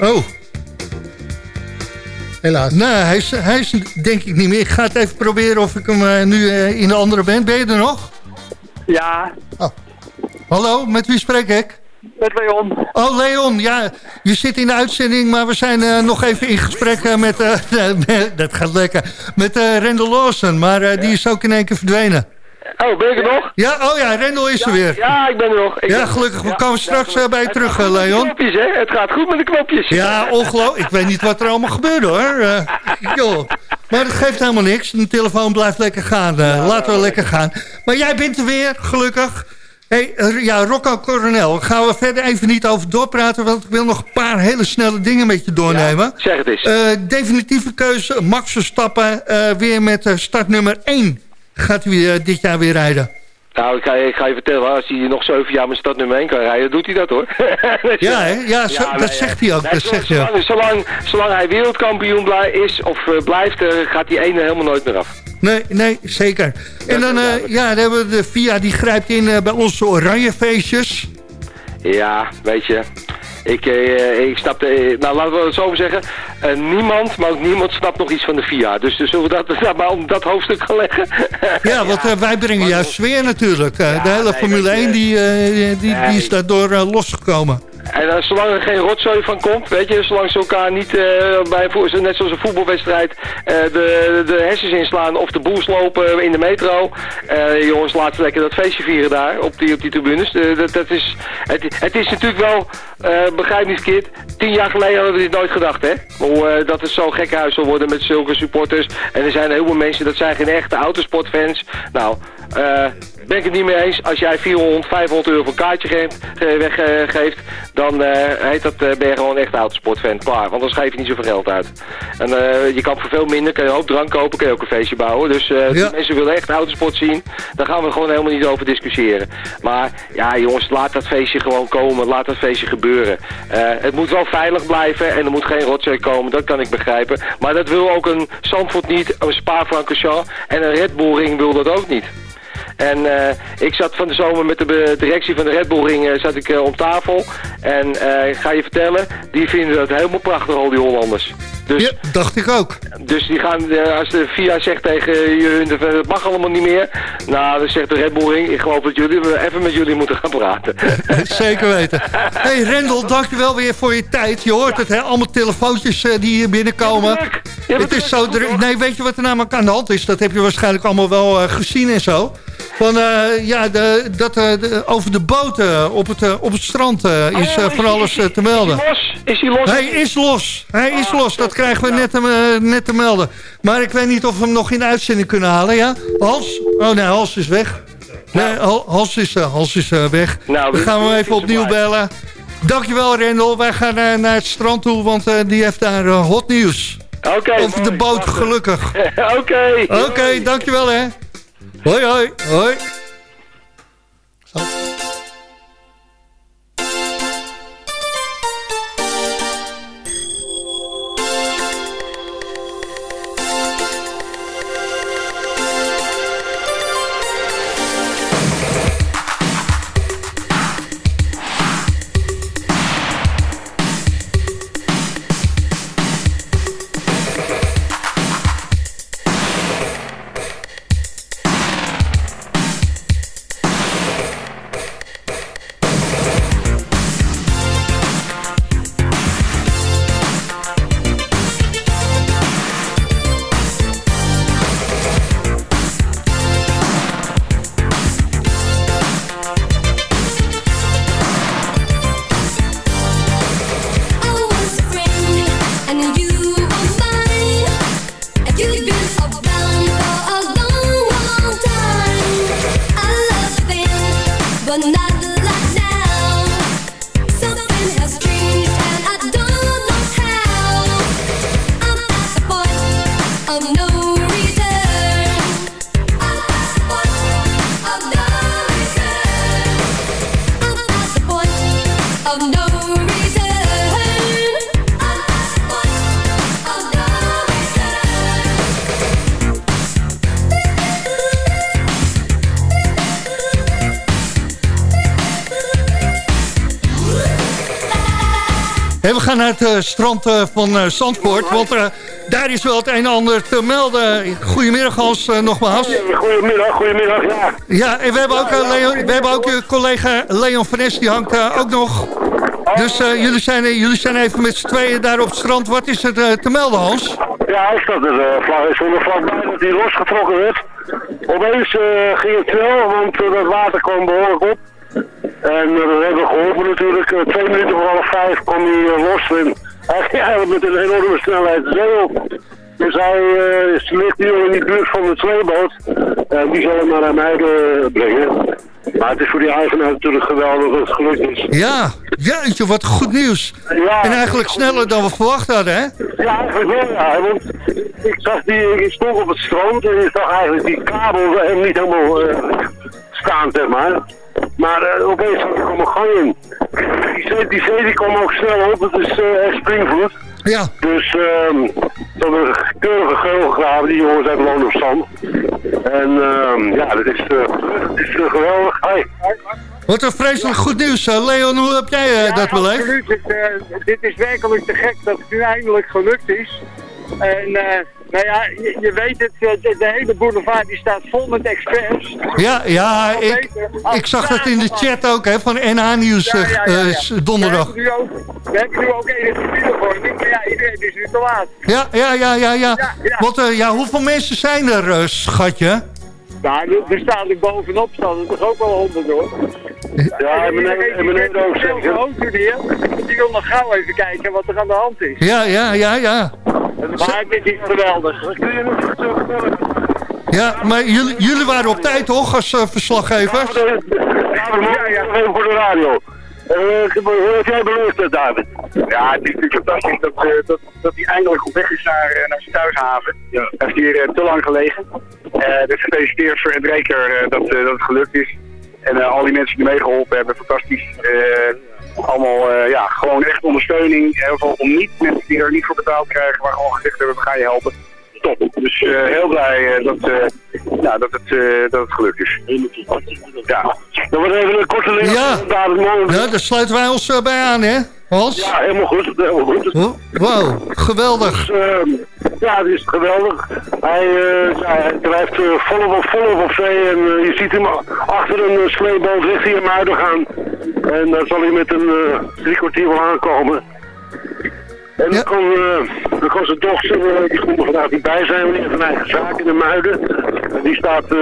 [SPEAKER 4] Oh,
[SPEAKER 5] Helaas.
[SPEAKER 4] nee, hij is, hij is denk ik niet meer. Ik ga het even proberen of ik hem eh, nu eh, in de andere ben. Ben je er nog?
[SPEAKER 10] Ja,
[SPEAKER 4] Hallo, met wie spreek ik?
[SPEAKER 10] met Leon.
[SPEAKER 4] Oh, Leon, ja, je zit in de uitzending, maar we zijn eh, nog even in gesprek eh, met, met- dat gaat lekker, met Rendel Lawson, maar die is ook in één keer verdwenen.
[SPEAKER 9] Oh, ben ik er nog?
[SPEAKER 4] Ja, oh ja, Rendel is er weer.
[SPEAKER 9] Ja, ik ben er nog. Ik
[SPEAKER 4] Ja, gelukkig. We komen straks, eh, bij je terug,
[SPEAKER 9] gaat goed
[SPEAKER 4] eh,
[SPEAKER 9] met de
[SPEAKER 4] Leon.
[SPEAKER 9] knopjes, hè? Het gaat goed met de knopjes.
[SPEAKER 4] Ja, ongelooflijk. Ik weet niet wat er allemaal gebeurde hoor. Eh, joh. Maar dat geeft helemaal niks. De telefoon blijft lekker gaan. eh, laten we lekker gaan. Maar jij bent er weer, gelukkig. Hey, ja, Rocco Coronel. Gaan we verder even niet over doorpraten... want ik wil nog een paar hele snelle dingen met je doornemen.
[SPEAKER 9] Zeg het eens.
[SPEAKER 4] Definitieve keuze, Max Verstappen... eh, weer met startnummer 1 gaat hij weer, eh, dit jaar weer rijden.
[SPEAKER 9] Nou, ik ga, ik ga je vertellen, als hij nog zeven jaar met stad nummer 1 kan rijden, doet hij dat hoor.
[SPEAKER 4] Ja, hè? Ja, zo- dat zegt hij ook,
[SPEAKER 9] Nee,
[SPEAKER 4] dat zegt hij
[SPEAKER 9] zolang, zolang, zolang hij wereldkampioen blij is of eh, blijft, eh, gaat die ene helemaal nooit meer af.
[SPEAKER 4] Nee, nee, zeker. En dan, ja, dan hebben we de VIA die grijpt in bij onze oranje feestjes.
[SPEAKER 9] Ja, weet je. Ik, eh, ik snap, de, nou laten we het zo zeggen, eh, niemand, maar ook niemand snapt nog iets van de FIA. Dus, dus zullen we dat, maar om dat hoofdstuk gaan leggen?
[SPEAKER 4] Ja, want eh, wij brengen juist sfeer natuurlijk. De hele
[SPEAKER 9] nee,
[SPEAKER 4] Formule
[SPEAKER 9] weet je,
[SPEAKER 4] 1 die, die, die
[SPEAKER 9] nee.
[SPEAKER 4] is daardoor losgekomen.
[SPEAKER 9] En eh, zolang er geen rotzooi van komt, weet je, zolang ze elkaar niet eh, bij, vo- net zoals een voetbalwedstrijd, eh, de, de hersens inslaan of de boels lopen in de metro. Jongens, laten we lekker dat feestje vieren daar, op die, op die tribunes. Dat, dat is, het, is natuurlijk wel, begrijp niet verkeerd, tien jaar geleden hadden we dit nooit gedacht, hè? Hoe, dat het zo'n gekhuis zal worden met zulke supporters. En er zijn heel veel mensen, dat zijn geen echte autosportfans. Nou, eh, ben ik het niet mee eens. Als jij 400, 500 euro voor een kaartje geeft, weggeeft, dan eh, heet dat, eh, ben je gewoon echt autosportfan. Klaar, want anders geef je niet zoveel geld uit. En eh, je kan voor veel minder, kan je een hoop drank kopen, kan je ook een feestje bouwen. Dus
[SPEAKER 4] Ja.
[SPEAKER 9] mensen willen echt autosport zien. Daar gaan we gewoon helemaal niet over discussiëren. Maar ja jongens, laat dat feestje gewoon komen. Laat dat feestje gebeuren. Het moet wel veilig blijven en er moet geen rotzooi komen. Dat kan ik begrijpen. Maar dat wil ook een Zandvoort niet, een Spa-Francorchamps en een Red Bull Ring wil dat ook niet. En eh, ik zat van de zomer met de directie van de Red Bull Ring eh, zat ik, eh, om tafel. En ik ga je vertellen, die vinden dat helemaal prachtig, al die Hollanders. Dus,
[SPEAKER 4] Ja, dacht ik ook.
[SPEAKER 9] dus die gaan, als de FIA zegt tegen hun, dat mag allemaal niet meer. Nou, dan zegt de Red Bull Ring, ik geloof dat jullie even met jullie moeten gaan praten.
[SPEAKER 4] Zeker weten. hey Rendel, dankjewel weer voor je tijd. Je hoort het, hè? allemaal telefoontjes die hier binnenkomen.
[SPEAKER 9] hebt
[SPEAKER 4] Het is zo druk. Nee, weet je wat er namelijk aan de hand is? Dat heb je waarschijnlijk allemaal wel gezien en zo. Van, eh, ja, de, dat, eh, de- over de boten op, het, eh, op het strand eh, is
[SPEAKER 9] Oh,
[SPEAKER 4] eh, van alles te melden.
[SPEAKER 9] Is hij los? Is hij los?
[SPEAKER 4] Hij is los. Hij is los. Dat krijgen we net, te- net te melden. Maar ik weet niet of we hem nog in de uitzending kunnen halen, ja? Hals? Oh nee, Hals is weg. Nee, Hal- Hals is, eh, Hals is eh, weg.
[SPEAKER 9] Nou,
[SPEAKER 4] Dan gaan we hem
[SPEAKER 9] dit
[SPEAKER 4] even opnieuw bellen. Dankjewel, Rendel. Wij gaan naar het strand toe, want eh, die heeft daar hot nieuws.
[SPEAKER 9] Oké.
[SPEAKER 4] Over de boot, gelukkig.
[SPEAKER 9] Oké.
[SPEAKER 4] Oké, dankjewel, hè. Hoi, hoi. Hoi.
[SPEAKER 6] I
[SPEAKER 4] strand eh, van eh, Zandvoort, want eh, daar is wel het een en ander te melden. Goedemiddag Hans, eh, nogmaals.
[SPEAKER 10] Goedemiddag, goedemiddag, ja.
[SPEAKER 4] Ja, en we hebben ook, eh, Leon, we hebben ook je collega Leon van Nes, die hangt eh, ook nog. Dus eh, jullie, zijn, eh, jullie zijn even met z'n tweeën daar op het strand. Wat is er eh, te melden, Hans?
[SPEAKER 10] Ja, ik zat er vlag, stond er vlakbij dat hij losgetrokken werd. Opeens eh, ging het snel, want eh, dat water kwam behoorlijk op. En eh, dat hebben we geholpen natuurlijk. Eh, twee minuten voor half vijf kwam hij eh, los en eigenlijk met een enorme snelheid de zee op. Dus hij uh, ligt nu al in die buurt van de sleeboot. En die zal hem naar Muiden brengen. Maar het is voor die eigenaar natuurlijk geweldig dat het gelukt is.
[SPEAKER 4] Ja, jeetje, wat goed nieuws.
[SPEAKER 10] Ja,
[SPEAKER 4] En eigenlijk sneller dan we verwacht hadden, hè?
[SPEAKER 10] Ja, eigenlijk wel, ja. Want ik zag die, ik stond op het strand en ik zag eigenlijk die kabel hem niet helemaal eh, staan, zeg maar. Maar eh, opeens zat er een gang in. Die zee, die zee die kwam ook snel op, het is eh, echt springvloed.
[SPEAKER 4] Ja.
[SPEAKER 10] Dus ehm ze hebben een keurige geul gegraven, die jongens uit Loon op Zand. En ehm ja, dat is, eh, het is eh, geweldig. Hey.
[SPEAKER 4] Wat een vreselijk goed nieuws. Leon, hoe heb jij dat beleefd?
[SPEAKER 11] Absoluut. Het, eh, dit is werkelijk te gek dat het nu eindelijk gelukt is. En eh, nou ja, je, je weet het, eh, de, de hele boulevard die staat vol met experts.
[SPEAKER 4] Ja, ja ik, ik zag dat in de chat ook, hè, van NH Nieuws
[SPEAKER 11] Ja,
[SPEAKER 4] eh,
[SPEAKER 11] ja, ja, ja.
[SPEAKER 4] donderdag.
[SPEAKER 11] We hebben nu ook, we hebben nu ook enige maar ja, iedereen is nu te laat.
[SPEAKER 4] Ja, ja, ja, ja, ja.
[SPEAKER 11] Ja, ja.
[SPEAKER 4] Want ja, hoeveel mensen zijn er, schatje?
[SPEAKER 11] Nou, er- er staat er bovenop, staan er toch ook wel honderd hoor.
[SPEAKER 10] Ja, en meneer, en meneer ook
[SPEAKER 11] Zelfs
[SPEAKER 10] zeggen.
[SPEAKER 11] die wil nog gauw even kijken wat er aan de hand is.
[SPEAKER 4] Ja, ja, ja, ja.
[SPEAKER 11] Maar dit is geweldig.
[SPEAKER 4] Ja, maar jullie, jullie waren op tijd, toch, als eh, verslaggevers?
[SPEAKER 10] Ja, ja, even voor de radio. Eh, hoe heb jij beleefd, eh, David?
[SPEAKER 12] Ja, het is natuurlijk fantastisch dat, eh, dat, dat hij eindelijk op weg is naar, eh, naar zijn thuishaven. Hij heeft hier eh, te lang gelegen. Eh, dus gefeliciteerd voor Ed Reker eh, dat, eh, dat het gelukt is. En eh, al die mensen die meegeholpen hebben, fantastisch. Eh, allemaal, eh, ja, gewoon echt ondersteuning. Heel veel om niet mensen die er niet voor betaald krijgen, maar gewoon gezegd hebben, we gaan je helpen. Top. Dus eh, heel blij eh, dat, eh, ja, dat, het, dat het gelukt is. Ja.
[SPEAKER 10] Dan wordt even een korte link.
[SPEAKER 4] Ja.
[SPEAKER 10] Molen.
[SPEAKER 4] Ja, daar sluiten wij ons bij aan, hè, Hans?
[SPEAKER 10] Ja, helemaal goed. Helemaal goed.
[SPEAKER 4] Wow, geweldig.
[SPEAKER 10] Dus, ehm, ja, het is geweldig. Hij, ja, hij drijft volop, op, volop op zee en je ziet hem achter een uh, sleeboot richting Muiden gaan. En daar zal hij met een drie kwartier wel aankomen. En dan, kon, eh, dan kon zijn dochter, eh, die kon er vandaag niet bij zijn, want die heeft een eigen zaak in de Muiden. En die staat, eh,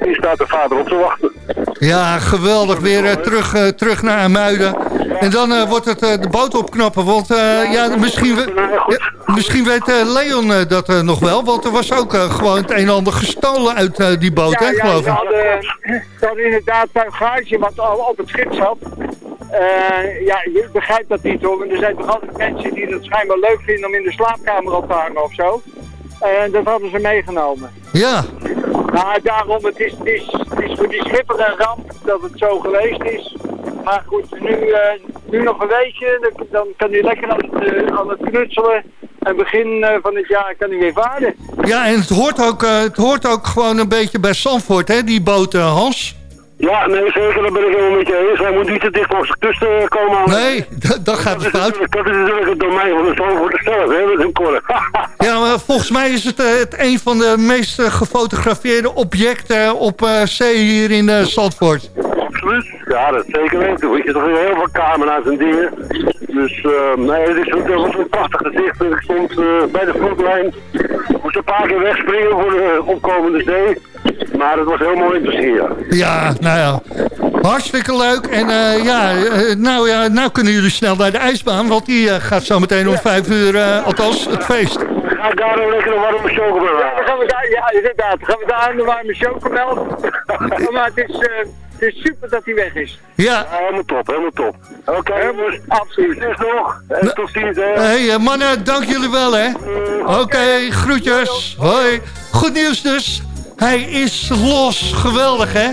[SPEAKER 10] die staat de vader op te wachten.
[SPEAKER 4] Ja, geweldig. Weer eh, terug, eh, terug naar Amuiden. En dan eh, wordt het eh, de boot opknappen. Want eh, ja, misschien, we- ja, misschien weet eh, Leon eh, dat eh, nog wel. Want er was ook eh, gewoon het een en ander gestolen uit eh, die boot, hè,
[SPEAKER 11] ja,
[SPEAKER 4] geloof
[SPEAKER 11] ze
[SPEAKER 4] ik.
[SPEAKER 11] hadden, ze hadden inderdaad een garage wat al op het schip zat. Eh, ja, je begrijpt dat niet hoor. Er zijn toch altijd mensen die het schijnbaar leuk vinden om in de slaapkamer op te hangen of zo. En dat hadden ze meegenomen.
[SPEAKER 4] Ja,
[SPEAKER 11] Nou, daarom, het is, het, is, het is voor die schipper een ramp dat het zo geweest is. Maar goed, nu, eh, nu nog een weekje, dan, dan kan hij lekker aan het, aan het knutselen. En begin van het jaar kan hij weer varen.
[SPEAKER 4] ja en het hoort, ook, het hoort ook gewoon een beetje bij Zandvoort, hè, die boot, eh, Hans.
[SPEAKER 10] Ja, nee, zeker, daar ben ik helemaal met je eens. Hij moet niet te dicht op zijn kust eh, komen.
[SPEAKER 4] Nee, dat, dat gaat
[SPEAKER 10] Dat
[SPEAKER 4] fout.
[SPEAKER 10] dat is natuurlijk het domein van de Zandvoort zelf, hè, met hun korren.
[SPEAKER 4] Ja, maar volgens mij is het, eh, het een van de meest eh, gefotografeerde objecten op eh, zee hier in eh, Zandvoort.
[SPEAKER 10] Absoluut. Ja, dat zeker weten. Want je toch weer heel veel camera's en dingen. Dus nee, het, is, het was een prachtig gezicht. Ik stond bij de vloedlijn. Moest een paar keer wegspringen voor de opkomende zee. Maar het was heel mooi te zien, ja.
[SPEAKER 4] Ja, nou ja. Hartstikke leuk. En eh, ja, eh, nou ja, nou kunnen jullie snel naar de ijsbaan. Want die eh, gaat zo meteen om vijf uur, althans het feest.
[SPEAKER 10] Ga daar een lekker een warme chocomel
[SPEAKER 11] Ja, gaan we daar, ja, inderdaad. Dan gaan we daar aan de warme chocomel. maar het is, eh, het is super dat hij weg is.
[SPEAKER 4] Ja,
[SPEAKER 10] Ja, helemaal top, helemaal top. Oké, jongens.
[SPEAKER 11] Absoluut.
[SPEAKER 10] Succes nog. En tot ziens, hè.
[SPEAKER 4] hey, mannen, dank jullie wel, hè. Oké, groetjes. Hoi. Goed nieuws dus. Hij is los. Geweldig, hè.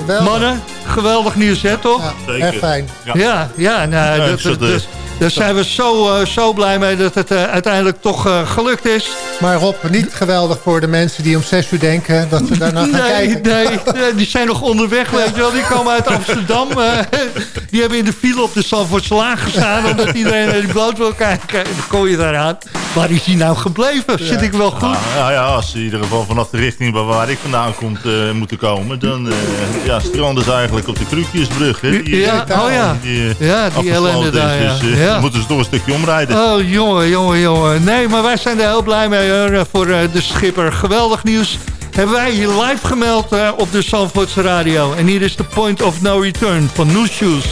[SPEAKER 5] Geweldig.
[SPEAKER 4] Mannen, geweldig nieuws, hè, toch?
[SPEAKER 5] Ja, echt fijn.
[SPEAKER 4] Ja, ja, nou,
[SPEAKER 13] Ja,
[SPEAKER 4] dat,
[SPEAKER 13] is dat,
[SPEAKER 4] dat-
[SPEAKER 13] eh,
[SPEAKER 4] daar zijn we zo, eh, zo blij mee dat het eh, uiteindelijk toch gelukt is.
[SPEAKER 5] Maar Rob, niet geweldig voor de mensen die om 6 uur denken dat ze daarna gaan
[SPEAKER 4] Nee,
[SPEAKER 5] kijken.
[SPEAKER 4] nee, nee, die zijn nog onderweg, weet je wel. Die komen uit Amsterdam. die hebben in de file op de Zandvoortslaan gestaan... omdat iedereen naar die boot wil kijken. En dan kom je daaraan. Waar is hij nou gebleven? Zit ik wel goed?
[SPEAKER 13] Nou, ja, ja, als ze in ieder geval vanaf de richting waar, waar ik vandaan komt eh, moeten komen, dan eh, ja, stranden ze eigenlijk op de Krukjesbrug. Hè, die,
[SPEAKER 4] Ja, oh ja.
[SPEAKER 13] die, eh,
[SPEAKER 4] Ja, die ellende
[SPEAKER 13] is.
[SPEAKER 4] daar, ja.
[SPEAKER 13] Dus eh,
[SPEAKER 4] Ja.
[SPEAKER 13] dan moeten ze toch een stukje omrijden.
[SPEAKER 4] Oh, jongen, jongen, jongen. Nee, maar wij zijn er heel blij mee hoor, voor eh, de schipper. Geweldig nieuws. Hebben wij hier live gemeld eh, op de Zandvoortse radio. En hier is de Point of No Return van New Shoes.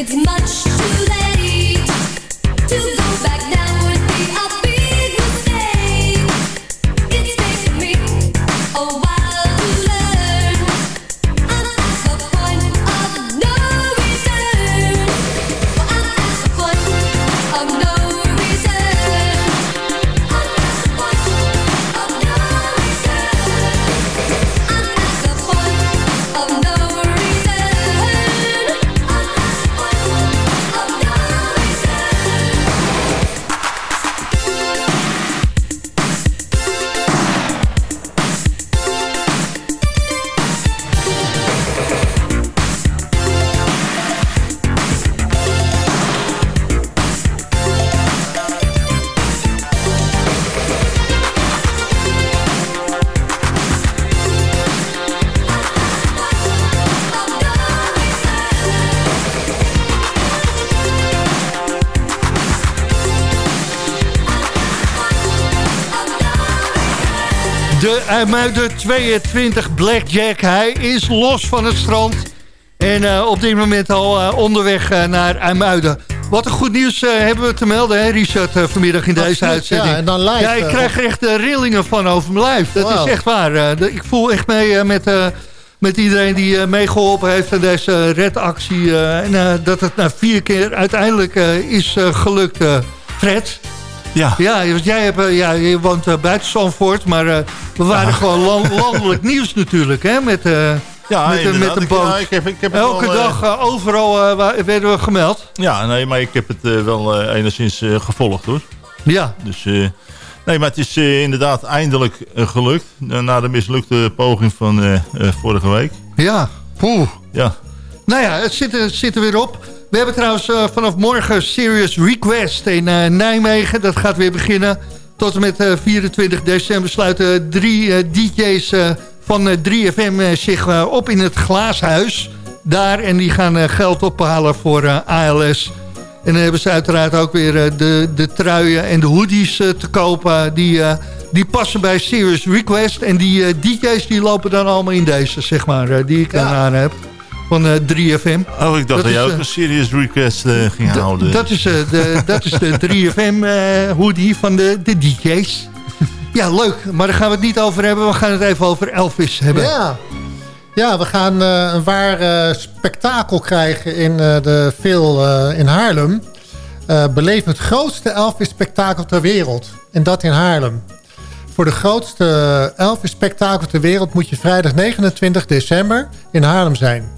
[SPEAKER 6] It's much too
[SPEAKER 4] late. IJmuiden 22 Blackjack. Hij is los van het strand. En eh, op dit moment al eh, onderweg eh, naar IJmuiden. Wat een goed nieuws hebben we te melden, hè, Richard, vanmiddag in deze uitzending.
[SPEAKER 5] ja, en dan live,
[SPEAKER 4] Ja, ik
[SPEAKER 5] eh,
[SPEAKER 4] krijg er echt rillingen van over mijn lijf. Dat is echt waar. Eh, ik voel echt mee eh, met, eh, met iedereen die eh, meegeholpen heeft aan deze redactie. eh, en eh, dat het na vier keer uiteindelijk eh, is eh, gelukt, eh, Fred.
[SPEAKER 13] Ja.
[SPEAKER 4] Ja, want jij hebt, eh, ja, je woont eh, buiten Zandvoort, maar eh, we waren gewoon lan- landelijk nieuws natuurlijk, hè, met,
[SPEAKER 13] Ja,
[SPEAKER 4] met, met
[SPEAKER 13] Ik-
[SPEAKER 4] boot.
[SPEAKER 13] ik heb- ik heb het
[SPEAKER 4] Elke
[SPEAKER 13] wel,
[SPEAKER 4] dag overal werden we gemeld.
[SPEAKER 13] Ja, nee, maar ik heb het wel enigszins gevolgd hoor.
[SPEAKER 4] Ja.
[SPEAKER 13] Dus, nee, maar het is inderdaad eindelijk gelukt. na de mislukte poging van vorige week.
[SPEAKER 4] Ja, poeh.
[SPEAKER 13] Ja.
[SPEAKER 4] Nou ja, het zit, het zit er weer op. We hebben trouwens eh, vanaf morgen Serious Request in eh, Nijmegen. Dat gaat weer beginnen. Tot en met eh, 24 december sluiten drie eh, DJ's eh, van eh, 3FM eh, zich eh, op in het Glaashuis. Daar en die gaan eh, geld ophalen voor eh, ALS. En dan hebben ze uiteraard ook weer eh, de, de truien en de hoodies eh, te kopen. Die, eh, die passen bij Serious Request. En die eh, DJ's die lopen dan allemaal in deze, zeg maar, eh, die ik dan aan heb. Van eh, 3FM.
[SPEAKER 13] Oh, ik dacht dat,
[SPEAKER 4] is,
[SPEAKER 13] jij ook
[SPEAKER 4] eh,
[SPEAKER 13] een serious request eh, ging houden.
[SPEAKER 4] Dat is, eh, de, dat is de 3FM eh, hoodie van de, de DJ's. Ja, leuk. Maar daar gaan we het niet over hebben. We gaan het even over Elvis hebben.
[SPEAKER 5] Ja. Ja, we gaan eh, een waar eh, spektakel krijgen in eh, de Phil eh, in Haarlem. Eh beleef het grootste Elvis-spektakel ter wereld. En dat in Haarlem. Voor de grootste Elvis-spektakel ter wereld moet je vrijdag 29 december in Haarlem zijn.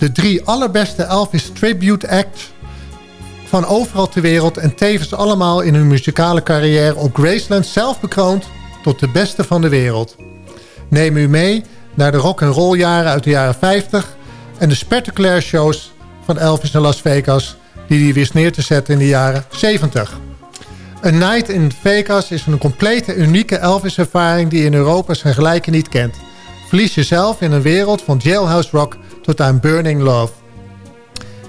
[SPEAKER 5] De drie allerbeste Elvis Tribute Act van overal ter wereld... en tevens allemaal in hun muzikale carrière op Graceland zelf bekroond... tot de beste van de wereld. Neem u mee naar de rock and roll jaren uit de jaren 50 en de spectaculaire shows van Elvis in Las Vegas die hij wist neer te zetten in de jaren 70. A Night in Vegas is een complete unieke Elvis-ervaring die in Europa zijn gelijke niet kent. Verlies jezelf in een wereld van jailhouse rock tot aan burning love.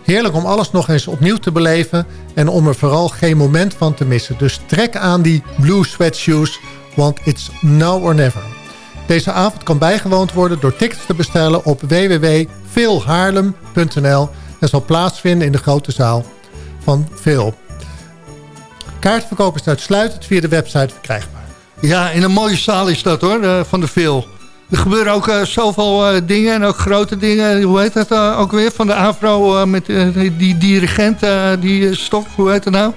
[SPEAKER 5] Heerlijk om alles nog eens opnieuw te beleven en om er vooral geen moment van te missen. Dus trek aan die blue sweatshoes, want it's now or never. Deze avond kan bijgewoond worden door tickets te bestellen op www.veelhaarlem.nl en zal plaatsvinden in de grote zaal van Veel. Kaartverkoop is uitsluitend via de website verkrijgbaar.
[SPEAKER 4] Ja, en een mooie zaal is dat hoor, eh, van de Phil. Er gebeuren ook eh, zoveel eh, dingen en ook grote dingen. Hoe heet dat eh, ook weer? Van de Afro eh, met die, dirigent, eh, die stok. Hoe heet dat nou?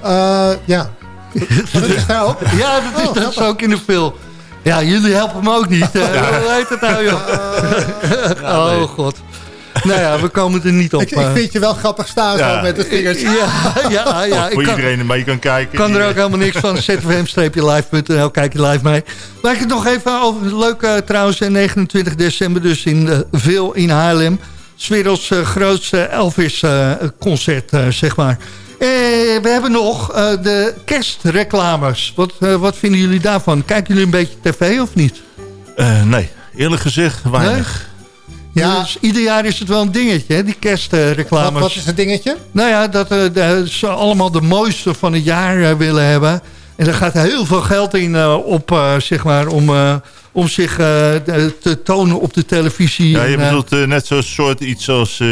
[SPEAKER 5] ja. dat is daar ook?
[SPEAKER 4] Ja, dat is,
[SPEAKER 5] Oh,
[SPEAKER 4] dat is ook in de Phil. Ja, jullie helpen me ook niet. eh. Hoe heet het nou joh? oh god. Nou ja, we komen er niet op.
[SPEAKER 5] Ik, ik
[SPEAKER 4] eh.
[SPEAKER 5] vind je wel grappig staan zo met de vingers.
[SPEAKER 4] Ja, ja, ja.
[SPEAKER 13] Voor
[SPEAKER 4] ik kan-
[SPEAKER 13] iedereen mee kan kijken.
[SPEAKER 4] kan er ook
[SPEAKER 13] eh,
[SPEAKER 4] helemaal niks van. zfm-live.nl, kijk je live mee. Maar ik het nog even over, leuk eh, trouwens, eh, 29 december dus in uh, Veel in Haarlem. werelds eh, grootste Elvis-concert, zeg maar. Eh, we hebben nog eh, de kerstreclames. Wat, eh, wat vinden jullie daarvan? Kijken jullie een beetje tv of niet?
[SPEAKER 13] eh, nee, eerlijk gezegd weinig.
[SPEAKER 4] Ja. Dus ieder jaar is het wel een dingetje, hè, die kerstreclames.
[SPEAKER 5] Wat, wat is het dingetje?
[SPEAKER 4] Nou ja, dat eh, de- ze allemaal de mooiste van het jaar eh, willen hebben. En er gaat heel veel geld in eh, op, eh, zeg maar, om, eh, om zich eh, te tonen op de televisie.
[SPEAKER 13] Ja, je
[SPEAKER 4] En, eh,
[SPEAKER 13] bedoelt eh, net zo'n soort iets als... eh,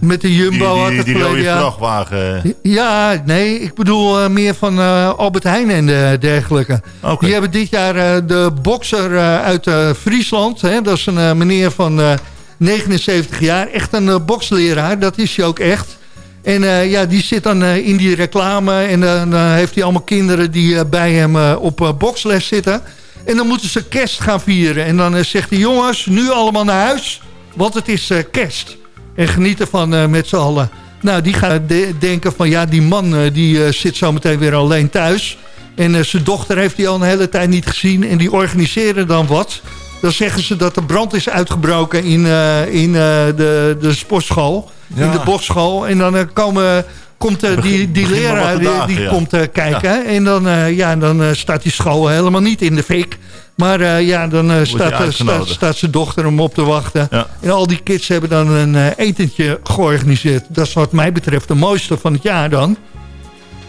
[SPEAKER 4] Met de Jumbo
[SPEAKER 13] die,
[SPEAKER 4] had
[SPEAKER 13] die,
[SPEAKER 4] het
[SPEAKER 13] die
[SPEAKER 4] verleden
[SPEAKER 13] rode vrachtwagen.
[SPEAKER 4] Ja, nee, ik bedoel eh, meer van eh, Albert Heijn en de, dergelijke. Die hebben dit jaar eh, de bokser eh, uit eh, Friesland. Hè, dat is een eh, meneer van eh, 79 jaar. Echt een eh, boksleraar, dat is hij ook echt. En eh, ja, die zit dan eh, in die reclame. En dan heeft hij allemaal kinderen die bij hem op boksles zitten. En dan moeten ze kerst gaan vieren. En dan zegt hij, jongens, nu allemaal naar huis. Want het is kerst. En genieten van met z'n allen. Nou, die gaan de- denken van ja, die man die zit zometeen weer alleen thuis. En zijn dochter heeft hij al een hele tijd niet gezien. En die organiseren dan wat. Dan zeggen ze dat er brand is uitgebroken in, eh, in eh, de, de sportschool.
[SPEAKER 13] Ja.
[SPEAKER 4] In de bokschool. En dan eh, komen, komt die, die leraar die,
[SPEAKER 13] dagen,
[SPEAKER 4] die
[SPEAKER 13] ja.
[SPEAKER 4] komt kijken. En dan, ja, dan staat die school helemaal niet in de fik. Maar ja, dan staat, staat, zijn dochter hem op te wachten.
[SPEAKER 13] Ja.
[SPEAKER 4] En al die kids hebben dan een etentje georganiseerd. Dat is wat mij betreft de mooiste van het jaar dan.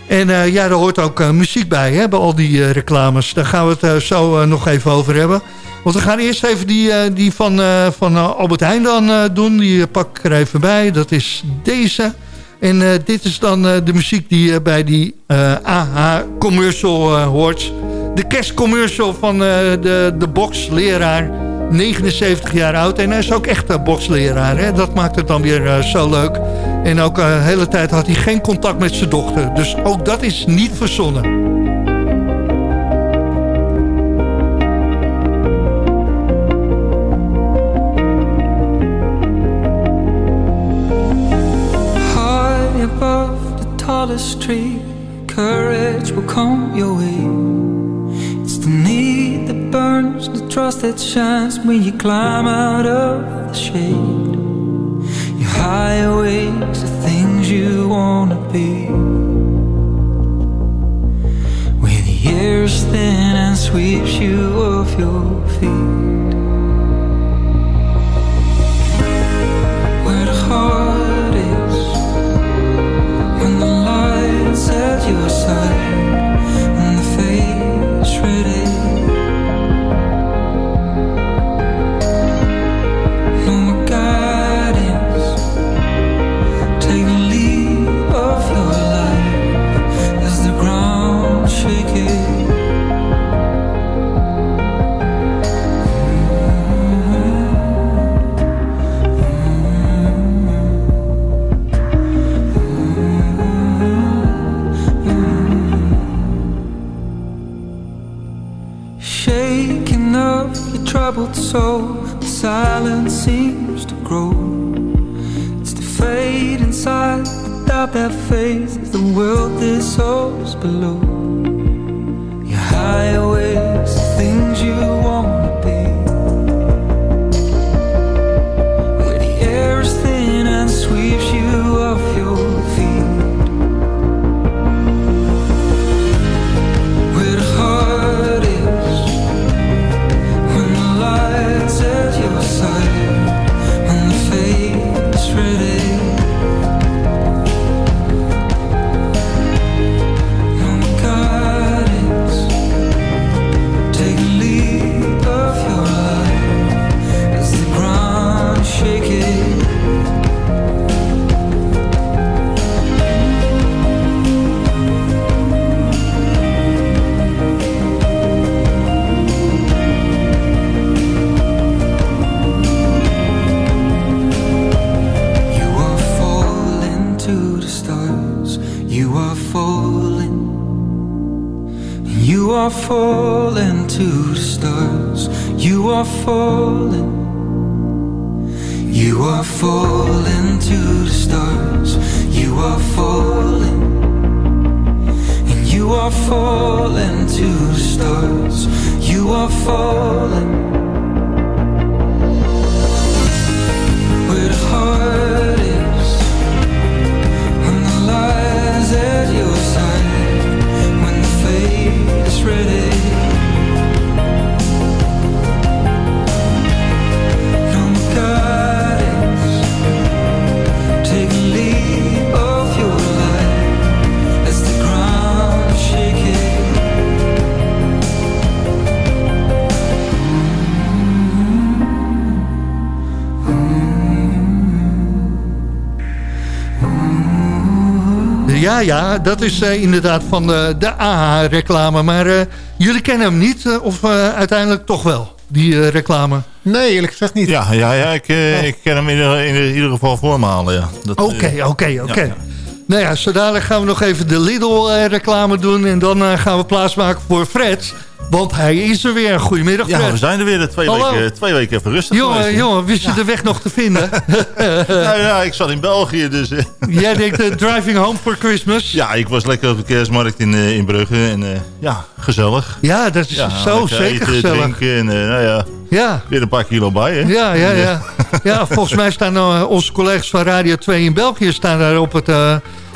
[SPEAKER 4] En ja, er hoort ook muziek bij, hè, bij al die reclames. Daar gaan we het zo nog even over hebben. Want we gaan eerst even die, eh, die van, eh, van eh, Albert Heijn dan doen. Die pak ik er even bij. Dat is deze. En dit is dan de muziek die je bij die AH-commercial hoort. De kerstcommercial van de, de boxleraar. 79 jaar oud. En hij is ook echt een boxleraar. Hè? Dat maakt het dan weer zo leuk. En ook de hele tijd had hij geen contact met zijn dochter. Dus ook dat is niet verzonnen.
[SPEAKER 14] Tree, courage will come your way. It's the need that burns, the trust that shines when you climb out of the shade. Your highways, the things you wanna be. Where the air's thin and sweeps you off your feet. you a sign You are
[SPEAKER 4] Ja, ja, dat is eh, inderdaad van de, de AH-reclame. Maar eh, jullie kennen hem niet, eh, of eh, uiteindelijk toch wel, die eh, reclame?
[SPEAKER 5] Nee, eerlijk gezegd niet.
[SPEAKER 13] Ja, ja, ja ik, eh, ik ken hem in, ieder- in ieder geval voor me halen. Ja. Dat,
[SPEAKER 4] Oké,
[SPEAKER 13] eh,
[SPEAKER 4] oké, oké. Nou ja, zo dadelijk gaan we nog even de Lidl-reclame doen. En dan eh, gaan we plaatsmaken voor Fred. Want hij is er weer. Goedemiddag, Fred.
[SPEAKER 13] Ja, we zijn er weer. Twee,
[SPEAKER 4] Hallo.
[SPEAKER 13] weken, twee weken even rustig
[SPEAKER 4] Jongen,
[SPEAKER 13] geweest,
[SPEAKER 4] jongen, wist je de weg nog te vinden?
[SPEAKER 13] nou ja, ik zat in België, dus...
[SPEAKER 4] Jij denkt eh, driving home for Christmas?
[SPEAKER 13] ja, ik was lekker op de kerstmarkt in, eh, in Brugge. En eh, ja, gezellig.
[SPEAKER 4] Ja, dat is
[SPEAKER 13] Ja,
[SPEAKER 4] zo zeker
[SPEAKER 13] eten,
[SPEAKER 4] gezellig.
[SPEAKER 13] drinken en nou ja,
[SPEAKER 4] Ja.
[SPEAKER 13] weer een paar kilo bij, hè?
[SPEAKER 4] Ja, ja, ja. ja, volgens mij staan onze collega's van Radio 2 in België... staan daar op het,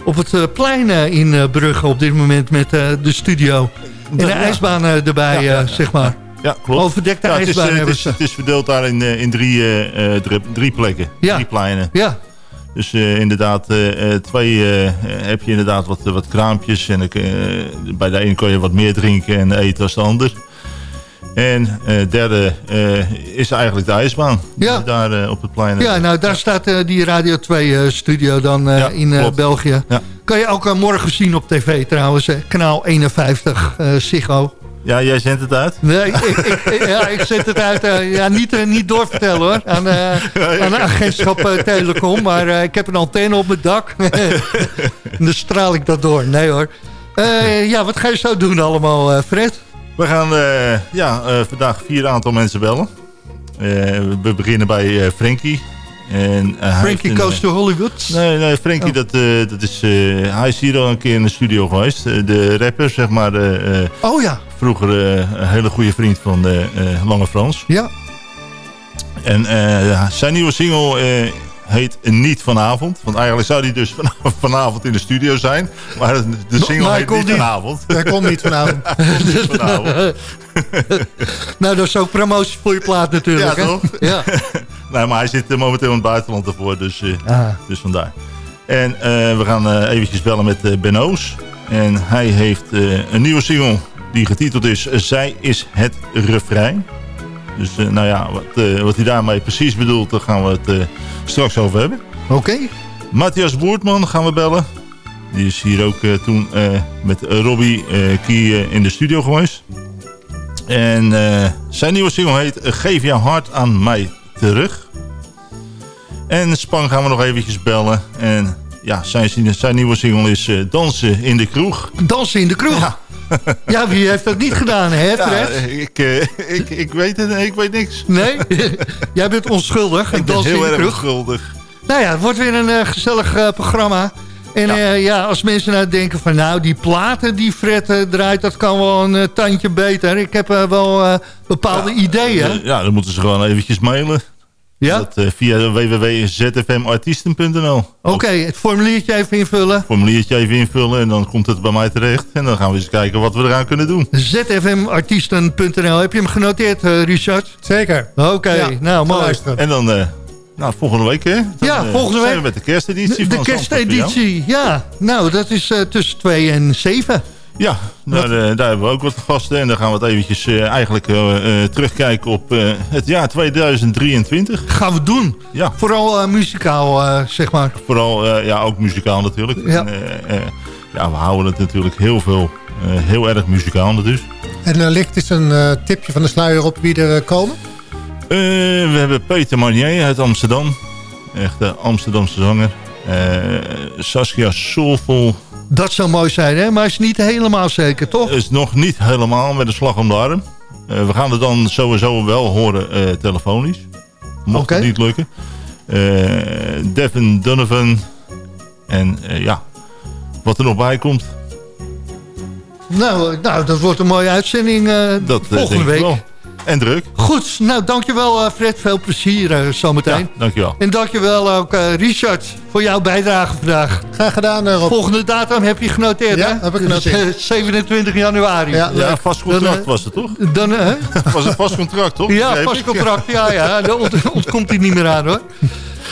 [SPEAKER 4] op het plein in Brugge op dit moment met de studio. En de ijsbaan eh, erbij, eh, zeg maar.
[SPEAKER 13] Ja, klopt.
[SPEAKER 4] Overdekte
[SPEAKER 13] Ja, het, is,
[SPEAKER 4] ijsbaan
[SPEAKER 13] eh,
[SPEAKER 4] hebben ze.
[SPEAKER 13] het is verdeeld daar in, in drie, drie, drie plekken.
[SPEAKER 4] Ja.
[SPEAKER 13] Drie pleinen.
[SPEAKER 4] Ja,
[SPEAKER 13] Dus inderdaad, twee heb je inderdaad wat, wat kraampjes. En, bij de een kan je wat meer drinken en eten als de ander. En eh, derde eh, is eigenlijk de ijsbaan.
[SPEAKER 4] Ja.
[SPEAKER 13] Daar eh, op het plein.
[SPEAKER 4] Ja, nou daar staat die Radio 2 studio dan in. België.
[SPEAKER 13] Ja.
[SPEAKER 4] Kan je ook morgen zien op tv trouwens. kanaal 51, eh Ziggo.
[SPEAKER 13] Ja, jij zendt het uit?
[SPEAKER 4] Nee, ik, ik, ja, ik zet het uit. ja, niet, niet doorvertellen hoor. Aan, aan de agentschap Telecom. Maar ik heb een antenne op mijn dak. en dan straal ik dat door. Nee hoor. Ja, wat ga je zo doen allemaal, Fred?
[SPEAKER 13] We gaan eh, ja, eh, vandaag vier aantal mensen bellen. Eh, we beginnen bij Frankie. En,
[SPEAKER 4] Frankie Goes to Hollywood.
[SPEAKER 13] Nee, nee Frankie,
[SPEAKER 4] Oh.
[SPEAKER 13] dat, dat is, hij is hier al een keer in de studio geweest. De rapper, zeg maar.
[SPEAKER 4] Oh ja.
[SPEAKER 13] Vroeger een hele goede vriend van de, Lange Frans.
[SPEAKER 4] Ja.
[SPEAKER 13] En zijn nieuwe single heet Niet Vanavond. Want eigenlijk zou die dus van- vanavond in de studio zijn. Maar de de single
[SPEAKER 4] Maar
[SPEAKER 13] heet Niet
[SPEAKER 4] niet.
[SPEAKER 13] Vanavond.
[SPEAKER 5] Hij komt niet vanavond.
[SPEAKER 13] Hij komt niet vanavond.
[SPEAKER 4] nou, dat is ook promotie voor je plaat natuurlijk.
[SPEAKER 13] Ja,
[SPEAKER 4] hè?
[SPEAKER 13] toch?
[SPEAKER 4] Ja.
[SPEAKER 13] nee, maar hij zit eh, momenteel in het buitenland ervoor, dus, eh,
[SPEAKER 4] Ah.
[SPEAKER 13] dus vandaar. En eh, we gaan eh, eventjes bellen met eh, Ben Oos. En hij heeft een nieuwe single die getiteld is Zij is het refrein. Dus eh, nou ja, wat, eh, wat hij daarmee precies bedoelt, daar gaan we het eh, straks over hebben.
[SPEAKER 4] Oké.
[SPEAKER 13] Matthias Boertman gaan we bellen. Die is hier ook toen met Robbie eh Kie in de studio geweest. En zijn nieuwe single heet Geef jouw hart aan mij terug. En Span gaan we nog eventjes bellen. En ja, zijn, zijn nieuwe single is Dansen in de kroeg.
[SPEAKER 4] Dansen in de kroeg.
[SPEAKER 13] Ja.
[SPEAKER 4] Ja, wie heeft dat niet gedaan, hè,
[SPEAKER 13] Ja,
[SPEAKER 4] Fred?
[SPEAKER 13] ik, eh, ik, ik, weet het, ik weet niks.
[SPEAKER 4] Nee? Jij bent onschuldig.
[SPEAKER 13] Ik ben heel erg
[SPEAKER 4] kroeg.
[SPEAKER 13] schuldig.
[SPEAKER 4] Nou ja, het wordt weer een eh, gezellig eh, programma. En ja. ja, als mensen nou denken van nou, die platen die Fred draait, dat kan wel een tandje beter. Ik heb wel bepaalde ideeën.
[SPEAKER 13] Ja, dan moeten ze gewoon eventjes mailen.
[SPEAKER 4] Ja?
[SPEAKER 13] Dat, eh, via www.zfmartiesten.nl
[SPEAKER 4] Oké, het formuliertje even invullen.
[SPEAKER 13] formuliertje even invullen en dan komt het bij mij terecht. En dan gaan we eens kijken wat we eraan kunnen doen.
[SPEAKER 4] zfmartiesten.nl. Heb je hem genoteerd, eh, Richard?
[SPEAKER 5] Zeker.
[SPEAKER 4] Oké,
[SPEAKER 5] Ja,
[SPEAKER 4] nou mooi.
[SPEAKER 13] En dan, eh, nou, volgende week hè? Dan,
[SPEAKER 4] Ja, volgende
[SPEAKER 13] zijn
[SPEAKER 4] week.
[SPEAKER 13] we met de kersteditie
[SPEAKER 4] De,
[SPEAKER 13] van
[SPEAKER 4] de kersteditie, ja. Nou, dat is eh, tussen 2 en 7.
[SPEAKER 13] Ja, daar, eh, daar hebben we ook wat gasten. En dan gaan we het eventjes eh, eigenlijk eh, terugkijken op het jaar 2023.
[SPEAKER 4] Gaan we doen.
[SPEAKER 13] Ja.
[SPEAKER 4] Vooral muzikaal, zeg maar.
[SPEAKER 13] Vooral, ja, ook muzikaal natuurlijk.
[SPEAKER 4] Ja.
[SPEAKER 13] En, ja, we houden het natuurlijk heel veel, heel erg muzikaal dus.
[SPEAKER 5] En er ligt dus een tipje van de sluier op wie er komen.
[SPEAKER 13] We hebben Peter Marnier uit Amsterdam. Echt de Amsterdamse zanger. Saskia Soulful
[SPEAKER 4] Dat zou mooi zijn, hè? Maar is niet helemaal zeker, toch?
[SPEAKER 13] is nog niet helemaal met een slag om de arm. Eh, we gaan het dan sowieso wel horen eh, telefonisch. Mocht het niet lukken. Eh, Devin Donovan. En ja, wat er nog bij komt,
[SPEAKER 4] Nou, nou, dat wordt een mooie uitzending
[SPEAKER 13] dat
[SPEAKER 4] volgende week.
[SPEAKER 13] En druk.
[SPEAKER 4] Goed, nou dankjewel uh, Fred. Veel plezier uh, zometeen.
[SPEAKER 13] Ja, dankjewel.
[SPEAKER 4] En dankjewel ook uh, Richard voor jouw bijdrage vandaag.
[SPEAKER 5] Graag gedaan uh, Rob.
[SPEAKER 4] Volgende datum heb je genoteerd
[SPEAKER 5] ja,
[SPEAKER 4] hè?
[SPEAKER 5] heb ik genoteerd.
[SPEAKER 4] Dus, 27 januari.
[SPEAKER 5] Ja,
[SPEAKER 13] ja vast contract dan, was het toch?
[SPEAKER 4] Dan, uh,
[SPEAKER 13] was een vast contract toch?
[SPEAKER 4] Ja, vast contract. Ja, ja. Daar ont ontkomt hij niet meer aan hoor.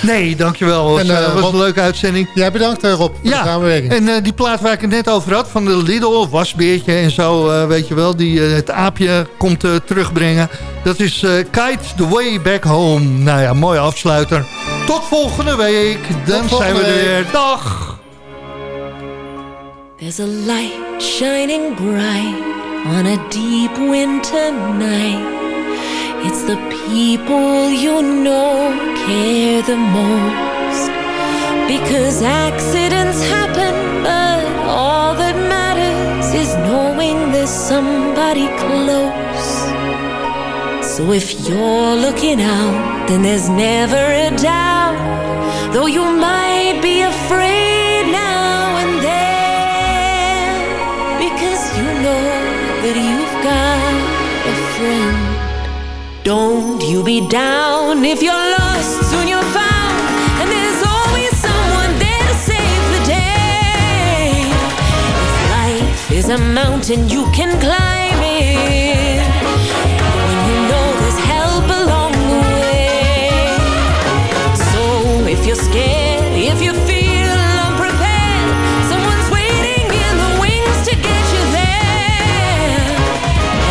[SPEAKER 4] Nee, dankjewel. Het was, uh, was Rob, een leuke uitzending.
[SPEAKER 5] Ja, bedankt Rob voor
[SPEAKER 4] ja,
[SPEAKER 5] de samenwerking.
[SPEAKER 4] En uh, die plaat waar ik het net over had, van de Lidl, wasbeertje en zo, uh, weet je wel, die uh, het aapje komt terugbrengen. Dat is Kite the Way Back Home. Nou ja, mooie afsluiter. Tot volgende week. Dan zijn we er weer. Dag!
[SPEAKER 15] There's a light shining bright on a deep winter night. It's the people you know care the most. Because accidents happen, but all that matters is knowing there's somebody close. So if you're looking out, then there's never a doubt. Though you might be afraid now and then, because you know that you've got a friend. Don't you be down if you're lost, a mountain, you can climb it. When you know there's help along the way. So if you're scared, if you feel unprepared, someone's waiting in the wings to get you there.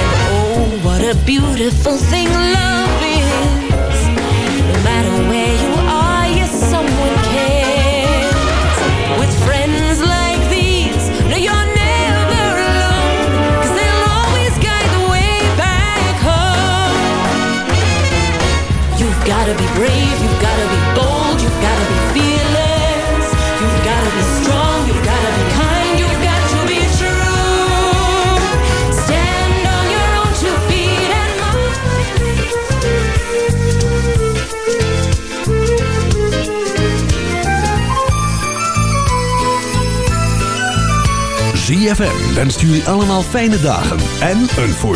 [SPEAKER 15] And oh, what a beautiful thing love is. Brave, you've gotta be bold, you've gotta be fearless. You've gotta be strong, you've gotta be kind, you've got to be true. Stand on your own two feet and
[SPEAKER 1] ZFM wenst jullie allemaal fijne dagen en een voorspoedig